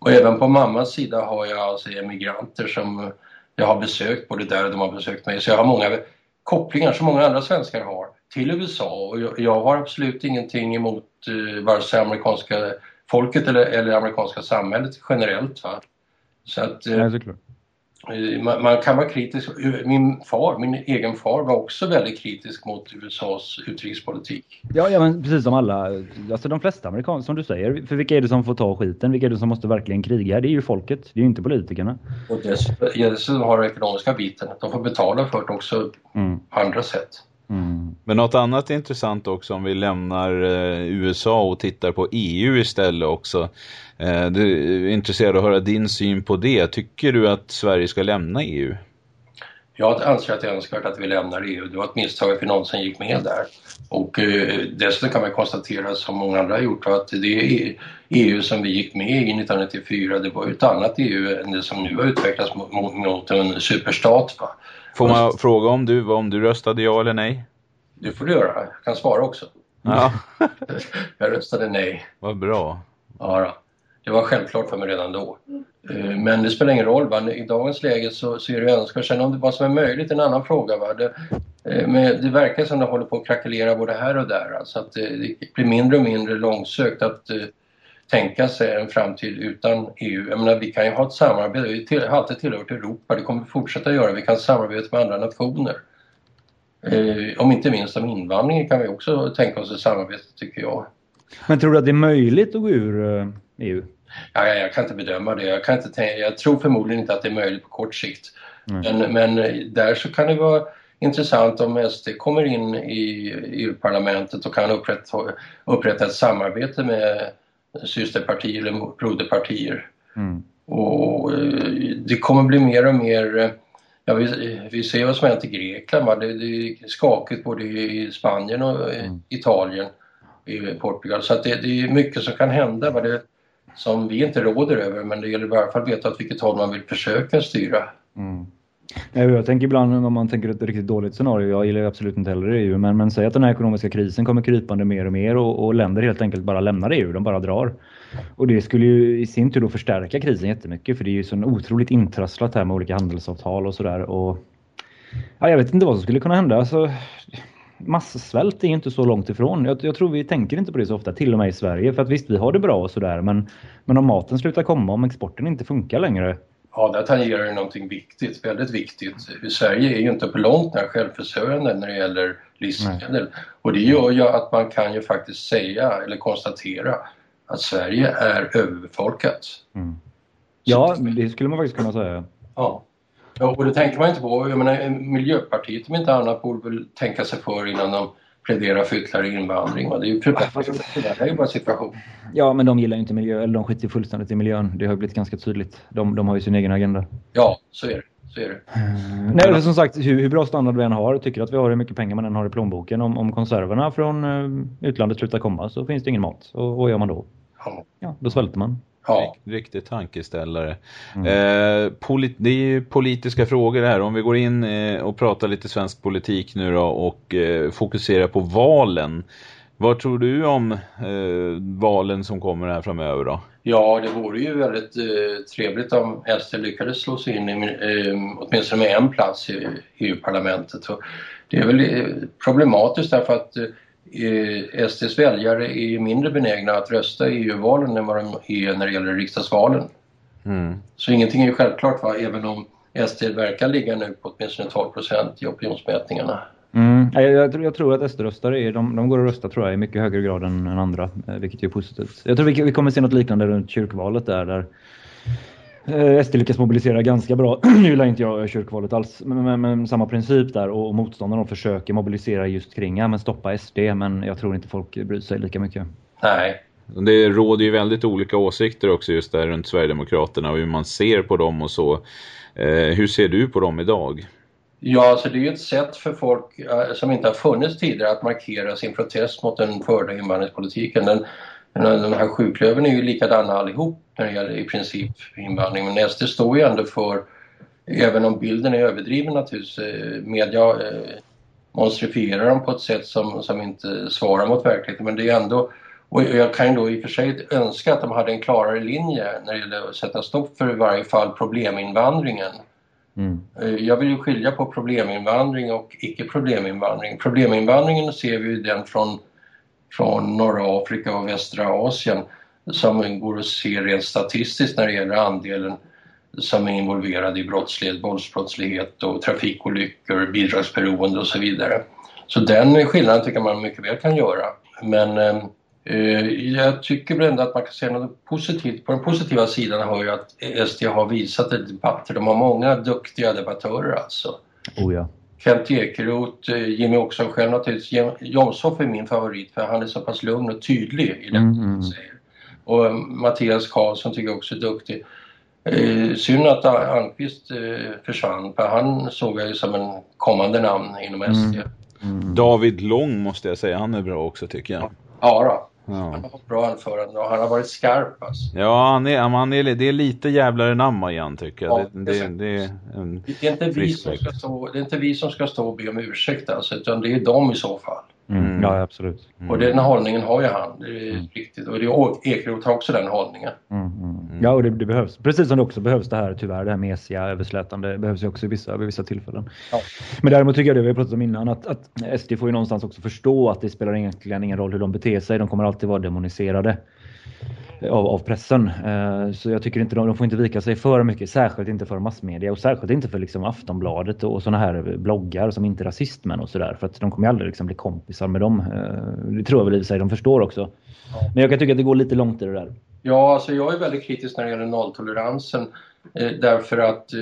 Och även på mammas sida har jag alltså emigranter som jag har besökt både där och de har besökt mig. Så jag har många kopplingar som många andra svenskar har till USA och jag, jag har absolut ingenting emot uh, vare sig amerikanska folket eller, eller amerikanska samhället generellt. Va? Så att, uh, Nej, Eh, man, man, kan vara kritisk. Min far, min egen far var också väldigt kritisk mot USAs utrikespolitik. Ja, ja men precis som alla, alltså de flesta amerikaner som du säger. För vilka är det som får ta skiten? Vilka är det som måste verkligen kriga? Det är ju folket, det är ju inte politikerna. Och dessutom har den ekonomiska biten, att de får betala för det också mm. på andra sätt. Mm. Men något annat intressant också om vi lämnar eh, USA och tittar på EU istället också. Eh, du är intresserad av att höra din syn på det. Tycker du att Sverige ska lämna EU? Jag anser att det är önskvärt att vi lämnar EU. Det var ett misstag att vi någonsin gick med där. Och eh, dessutom kan man konstatera, som många andra har gjort, att det EU som vi gick med i 1994, det var ju ett annat EU än det som nu har utvecklats mot, mot en superstat. Va? Får man fråga om du, om du röstade ja eller nej? Det får du göra. Jag kan svara också. Ja. jag röstade nej. Vad bra. Ja, då. Det var självklart för mig redan då. Eh, men det spelar ingen roll. Va? I dagens läge så, så är det önskvärt. Sen om det vad som är möjligt en annan fråga. Va? Det, eh, men det verkar som det håller på att krackelera både här och där. Alltså att det, blir mindre och mindre långsökt att uh, tänka sig en framtid utan EU. Jag menar, vi kan ju ha ett samarbete. Vi till, har alltid tillhört Europa. Det kommer vi fortsätta göra. Vi kan samarbeta med andra nationer. Uh, om inte minst om invandringen kan vi också tänka oss ett samarbete tycker jag. Men tror du att det är möjligt att gå ur uh, EU? Ja, jag kan inte bedöma det. Jag, kan inte tänka, jag tror förmodligen inte att det är möjligt på kort sikt. Mm. Men, men där så kan det vara intressant om SD kommer in i EU-parlamentet och kan upprätta, upprätta ett samarbete med systerpartier eller broderpartier. Mm. Och det kommer bli mer och mer Ja, vi, vi ser vad som hänt i Grekland. Va? Det, det är skakigt både i Spanien och mm. Italien, i Portugal. Så det, det, är mycket som kan hända. Va? Det, som vi inte råder över men det gäller i alla fall att veta åt vilket håll man vill försöka styra. Mm. Jag tänker ibland om man tänker ett riktigt dåligt scenario, jag gillar absolut inte heller EU, men, men säg att den här ekonomiska krisen kommer krypande mer och mer och, och länder helt enkelt bara lämnar EU, de bara drar. Och det skulle ju i sin tur då förstärka krisen jättemycket för det är ju så otroligt intrasslat här med olika handelsavtal och sådär. Ja, jag vet inte vad som skulle kunna hända. Alltså, massvält är inte så långt ifrån. Jag, jag, tror vi tänker inte på det så ofta, till och med i Sverige. För att visst, vi har det bra och sådär. Men, men om maten slutar komma, om exporten inte funkar längre. Ja, där tangerar ju någonting viktigt, väldigt viktigt. Sverige är ju inte på långt när självförsörjande när det gäller livsmedel. Nej. Och det gör ju att man kan ju faktiskt säga eller konstatera att Sverige är överbefolkat. Mm. Ja, det skulle man faktiskt kunna säga. Ja. Ja, och det tänker man inte på. Jag menar, Miljöpartiet om inte annat borde väl tänka sig för innan de pläderar för ytterligare invandring. Det är ju, det är ju bara situation. Ja, men de gillar ju inte miljö, eller de skiter fullständigt i miljön. Det har blivit ganska tydligt. De, de har ju sin egen agenda. Ja, så är det. Så är det. Mm. Nej, som sagt, hur, hur, bra standard vi än har, tycker att vi har hur mycket pengar man än har i plånboken. Om, om konserverna från uh, utlandet slutar komma så finns det ingen mat. Och vad gör man då? Ja. ja, då svälter man. Ja. Riktig tankeställare. Mm. Eh, polit det är ju politiska frågor här. Om vi går in eh, och pratar lite svensk politik nu då och eh, fokuserar på valen. Vad tror du om eh, valen som kommer här framöver då? Ja, det vore ju väldigt eh, trevligt om SD lyckades slå sig in i, eh, åtminstone med en plats i EU-parlamentet. Det är väl eh, problematiskt därför att eh, SDs väljare är mindre benägna att rösta i EU-valen än vad de är när det gäller riksdagsvalen. Mm. Så ingenting är ju självklart va? även om SD verkar ligga nu på åtminstone 12 procent i opinionsmätningarna. Mm. Jag, jag, jag, tror att SD-röstare de, de går och röstar tror jag i mycket högre grad än, än andra, eh, vilket är positivt. Jag tror vi, vi kommer se något liknande runt kyrkvalet där, där SD lyckas mobilisera ganska bra. nu gillar inte jag kyrkvalet alls, men, men, men, samma princip där och, och motståndarna försöker mobilisera just kring, ja men stoppa SD, men jag tror inte folk bryr sig lika mycket. Nej. Det råder ju väldigt olika åsikter också just där runt Sverigedemokraterna och hur man ser på dem och så. Eh, hur ser du på dem idag? Ja, alltså det är ju ett sätt för folk eh, som inte har funnits tidigare att markera sin protest mot den förda invandringspolitiken. Den, den här sjuklövern är ju likadana allihop när det gäller i princip invandring. Men SD står ju ändå för, även om bilden är överdriven naturligtvis, eh, media eh, monstrifierar dem på ett sätt som, som inte svarar mot verkligheten. Men det är ändå, och jag kan ju då i och för sig önska att de hade en klarare linje när det gäller att sätta stopp för i varje fall probleminvandringen. Mm. Eh, jag vill ju skilja på probleminvandring och icke-probleminvandring. Probleminvandringen ser vi ju den från, från norra Afrika och västra Asien som går att se rent statistiskt när det gäller andelen som är involverade i brottslighet, våldsbrottslighet och trafikolyckor, bidragsberoende och så vidare. Så den skillnaden tycker man mycket väl kan göra. Men eh, jag tycker ändå att man kan säga något positivt. På den positiva sidan har ju att SD har visat ett debatter. De har många duktiga debattörer alltså. Oh ja. Kent Ekeroth, eh, Jimmy själv naturligtvis. Jomshof är min favorit för han är så pass lugn och tydlig i det mm, han säger. Och eh, Mattias Karlsson tycker jag också är duktig. Eh, synd att Almqvist eh, försvann för han såg jag ju som en kommande namn inom SD. Mm. Mm. David Lång måste jag säga, han är bra också tycker jag. Ja, då. Ja. Han har bra anförande och han har varit skarp alltså. Ja, han är, han är, det är lite jävlare namn igen tycker jag. Ja, det, det, det, är det, är inte vi som ska stå, det är inte vi som ska stå och be om ursäkt alltså, utan det är de i så fall. Mm. mm. Ja, absolut. Mm. Och den hållningen har ju han, det är mm. riktigt. Och det Ekeroth har också den hållningen. Mm, mm. Ja, och det, det, behövs. Precis som det också behövs det här, tyvärr, det här mesiga, överslätande. Det behövs ju också i vissa, vid vissa tillfällen. Ja. Men däremot tycker jag det vi har pratat om innan, att, att SD får ju någonstans också förstå att det spelar egentligen ingen roll hur de beter sig. De kommer alltid vara demoniserade av, av pressen. Eh, så jag tycker inte de, de får inte vika sig för mycket, särskilt inte för massmedia och särskilt inte för liksom Aftonbladet och, sådana här bloggar som inte är rasistmän och sådär. För att de kommer aldrig liksom bli kompisar med dem. Eh, det tror jag väl i sig de förstår också. Men jag kan tycka att det går lite långt i det där. Ja, alltså jag är väldigt kritisk när det gäller nolltoleransen. Eh, därför att eh,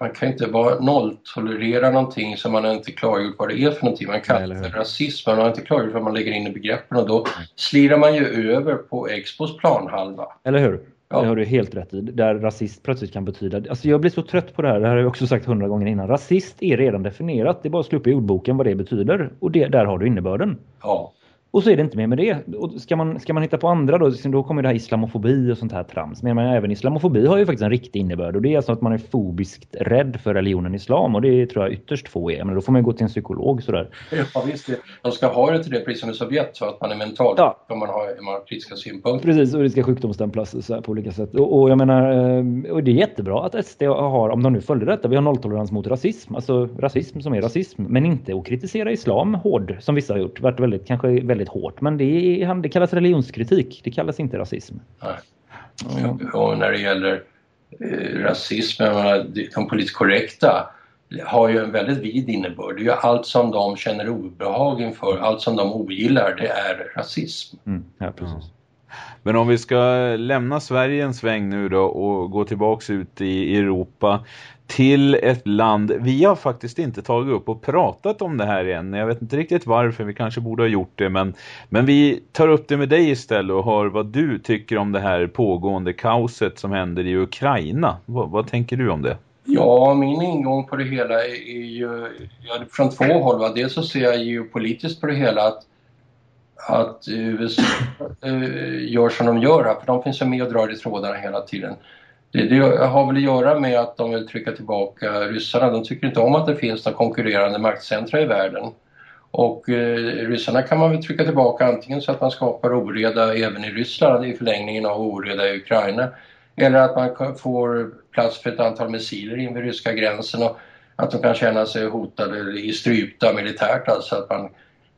man kan inte bara nolltolerera någonting som man inte klargjort vad det är för någonting. Man kallar det rasism, man har inte klargjort vad man lägger in i begreppen och då slirar man ju över på Expos planhalva. Eller hur? Ja. Det har du helt rätt i. Där rasist plötsligt kan betyda... Alltså jag blir så trött på det här. Det här har jag också sagt hundra gånger innan. Rasist är redan definierat. Det är bara att slå upp i ordboken vad det betyder. Och det, där har du innebörden. Ja. Och så är det inte mer med det. Och ska, man, ska man hitta på andra då, då kommer det här islamofobi och sånt här trams. Men även islamofobi har ju faktiskt en riktig innebörd. Och det är alltså att man är fobiskt rädd för religionen islam. Och det tror jag ytterst få är. Men då får man gå till en psykolog sådär. Ja visst, de ska ha det till det precis som i Sovjet. Så att man är mentalt ja. om man har, man har kritiska synpunkter. Precis, och det ska sjukdomsstämplas på olika sätt. Och, och, jag menar, eh, och det är jättebra att SD har, om de nu följde detta, vi har nolltolerans mot rasism. Alltså rasism som är rasism. Men inte att kritisera islam hård som vissa har gjort. Varit väldigt, kanske väldigt väldigt hårt. Men det, är, det kallas religionskritik. Det kallas inte rasism. Nej. Och när det gäller eh, rasism, de politiskt korrekta har ju en väldigt vid innebörd. Det är ju allt som de känner obehag inför, allt som de ogillar, det är rasism. Mm, ja, precis. Men om vi ska lämna Sverige en sväng nu då och gå tillbaks ut i Europa till ett land. Vi har faktiskt inte tagit upp och pratat om det här än. Jag vet inte riktigt varför, vi kanske borde ha gjort det. Men, men vi tar upp det med dig istället och hör vad du tycker om det här pågående kaoset som händer i Ukraina. Vad, vad tänker du om det? Ja, min ingång på det hela är ju ja, från två håll. Va? Dels så ser jag geopolitiskt på det hela att, att USA eh, gör som de gör här, för de finns ju med och drar i trådarna hela tiden. Det, det, har väl att göra med att de vill trycka tillbaka ryssarna. De tycker inte om att det finns några konkurrerande maktcentra i världen. Och eh, ryssarna kan man väl trycka tillbaka antingen så att man skapar oreda även i Ryssland i förlängningen av oreda i Ukraina. Eller att man får plats för ett antal missiler in vid ryska gränsen och att de kan känna sig hotade eller strypta militärt. Alltså att, man,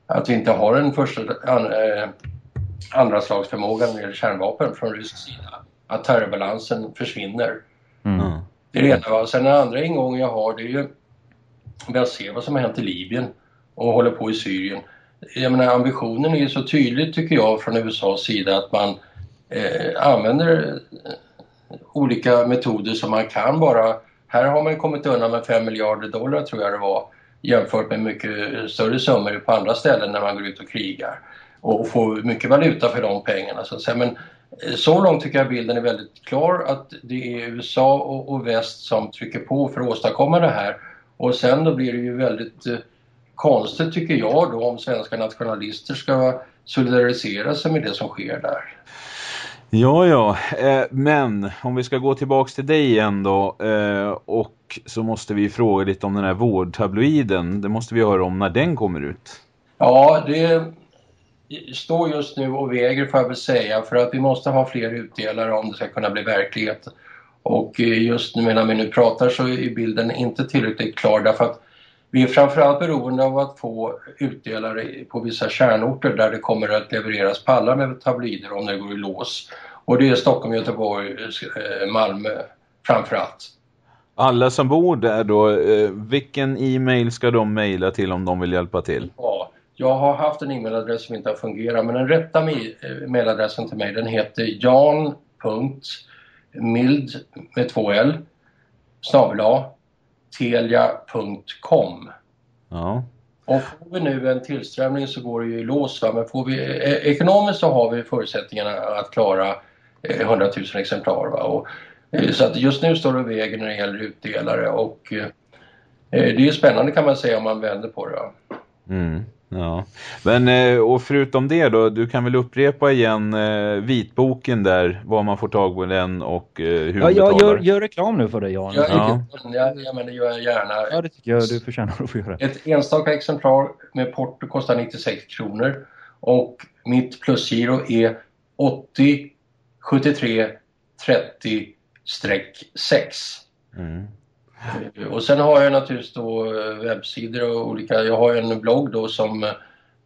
att vi inte har en första, an, eh, andra slags förmåga när det gäller kärnvapen från rysk sida att terrorbalansen försvinner. Mm. Det är det ena. Sen den andra ingången jag har det är ju när jag ser vad som har hänt i Libyen och håller på i Syrien. Jag menar ambitionen är ju så tydlig tycker jag från USAs sida att man eh, använder eh, olika metoder som man kan bara. Här har man kommit undan med 5 miljarder dollar tror jag det var jämfört med mycket större summor på andra ställen när man går ut och krigar och får mycket valuta för de pengarna. Så att säga. Men så långt tycker jag bilden är väldigt klar att det är USA och, och väst som trycker på för att åstadkomma det här. Och sen då blir det ju väldigt eh, konstigt tycker jag då om svenska nationalister ska solidarisera sig med det som sker där. Ja, ja. Eh, men om vi ska gå tillbaks till dig igen då. Eh, och så måste vi fråga lite om den här vårdtabloiden. Det måste vi höra om när den kommer ut. Ja, det står just nu och väger får jag väl säga för att vi måste ha fler utdelare om det ska kunna bli verklighet. Och eh, just nu medan vi nu pratar så är bilden inte tillräckligt klar därför att vi är framförallt beroende av att få utdelare på vissa kärnorter där det kommer att levereras pallar med tabloider om det går i lås. Och det är Stockholm, Göteborg, eh, Malmö, framför allt. Alla som bor där då, eh, vilken e-mail ska de mejla till om de vill hjälpa till? Ja, jag har haft en e-mailadress som inte har fungerat men den rätta e-mailadressen till mig den heter jan.mild med två L snabel telia.com. Ja. Och får vi nu en tillströmning så går det ju i lås. Va? Men får vi, eh, ekonomiskt så har vi förutsättningarna att klara 100 000 exemplar. Va? Och, eh, så att just nu står det i vägen när det gäller utdelare och eh, det är spännande kan man säga om man vänder på det. Mm. Ja, men eh, och förutom det då, du kan väl upprepa igen eh, vitboken där, var man får tag på den och eh, hur ja, man jag gör, gör reklam nu för dig Jan. Ja, ja. ja, ja men det gör jag gärna. Ja, det tycker jag du förtjänar att få göra. Ett enstaka exemplar med porto kostar 96 kronor och mitt plusgiro är 80 73 30 6. Mm. Och sen har jag naturligtvis då eh, webbsidor och olika, jag har en blogg då som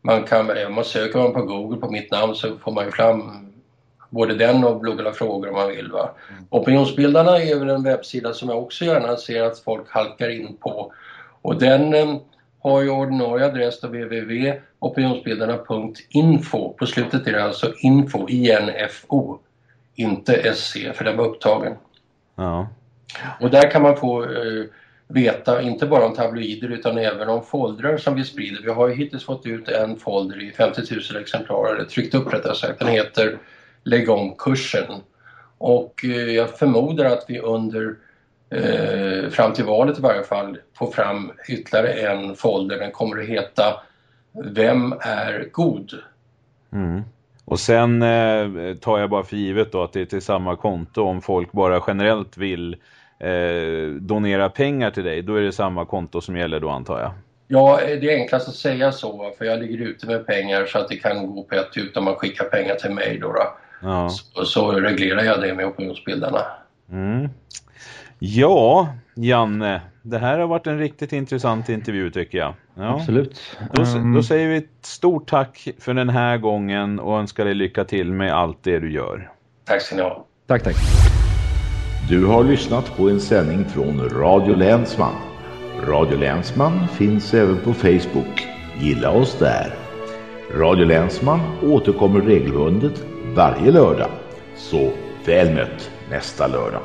man kan, om man söker man på Google på mitt namn så får man ju fram både den och blogga frågor om man vill. Va? Mm. Opinionsbildarna är väl en webbsida som jag också gärna ser att folk halkar in på och den eh, har ju ordinarie adress då www.opinionsbildarna.info. På slutet är det alltså info, info, inte sc för den var upptagen. Ja. Och där kan man få eh, veta inte bara om tabloider utan även om foldrar som vi sprider. Vi har ju hittills fått ut en folder i 50 000 exemplar, eller tryckt upp rättare sagt. Den heter Lägg om kursen. Och eh, jag förmodar att vi under eh, fram till valet i varje fall får fram ytterligare en folder. Den kommer att heta Vem är god? Mm. Och sen eh, tar jag bara för givet då att det är till samma konto om folk bara generellt vill eh, donera pengar till dig. Då är det samma konto som gäller då antar jag. Ja, det är enklast att säga så för jag ligger ute med pengar så att det kan gå på ett ut om man skickar pengar till mig då. då. Ja. Så, så reglerar jag det med opinionsbildarna. Mm. Ja, Janne, det här har varit en riktigt intressant intervju tycker jag. Ja. Absolut. Då, då, säger vi ett stort tack för den här gången och önskar dig lycka till med allt det du gör. Tack ska ni ha. Tack, tack. Du har lyssnat på en sändning från Radio Länsman. Radio Länsman finns även på Facebook. Gilla oss där. Radio Länsman återkommer regelbundet varje lördag. Så väl mött nästa lördag.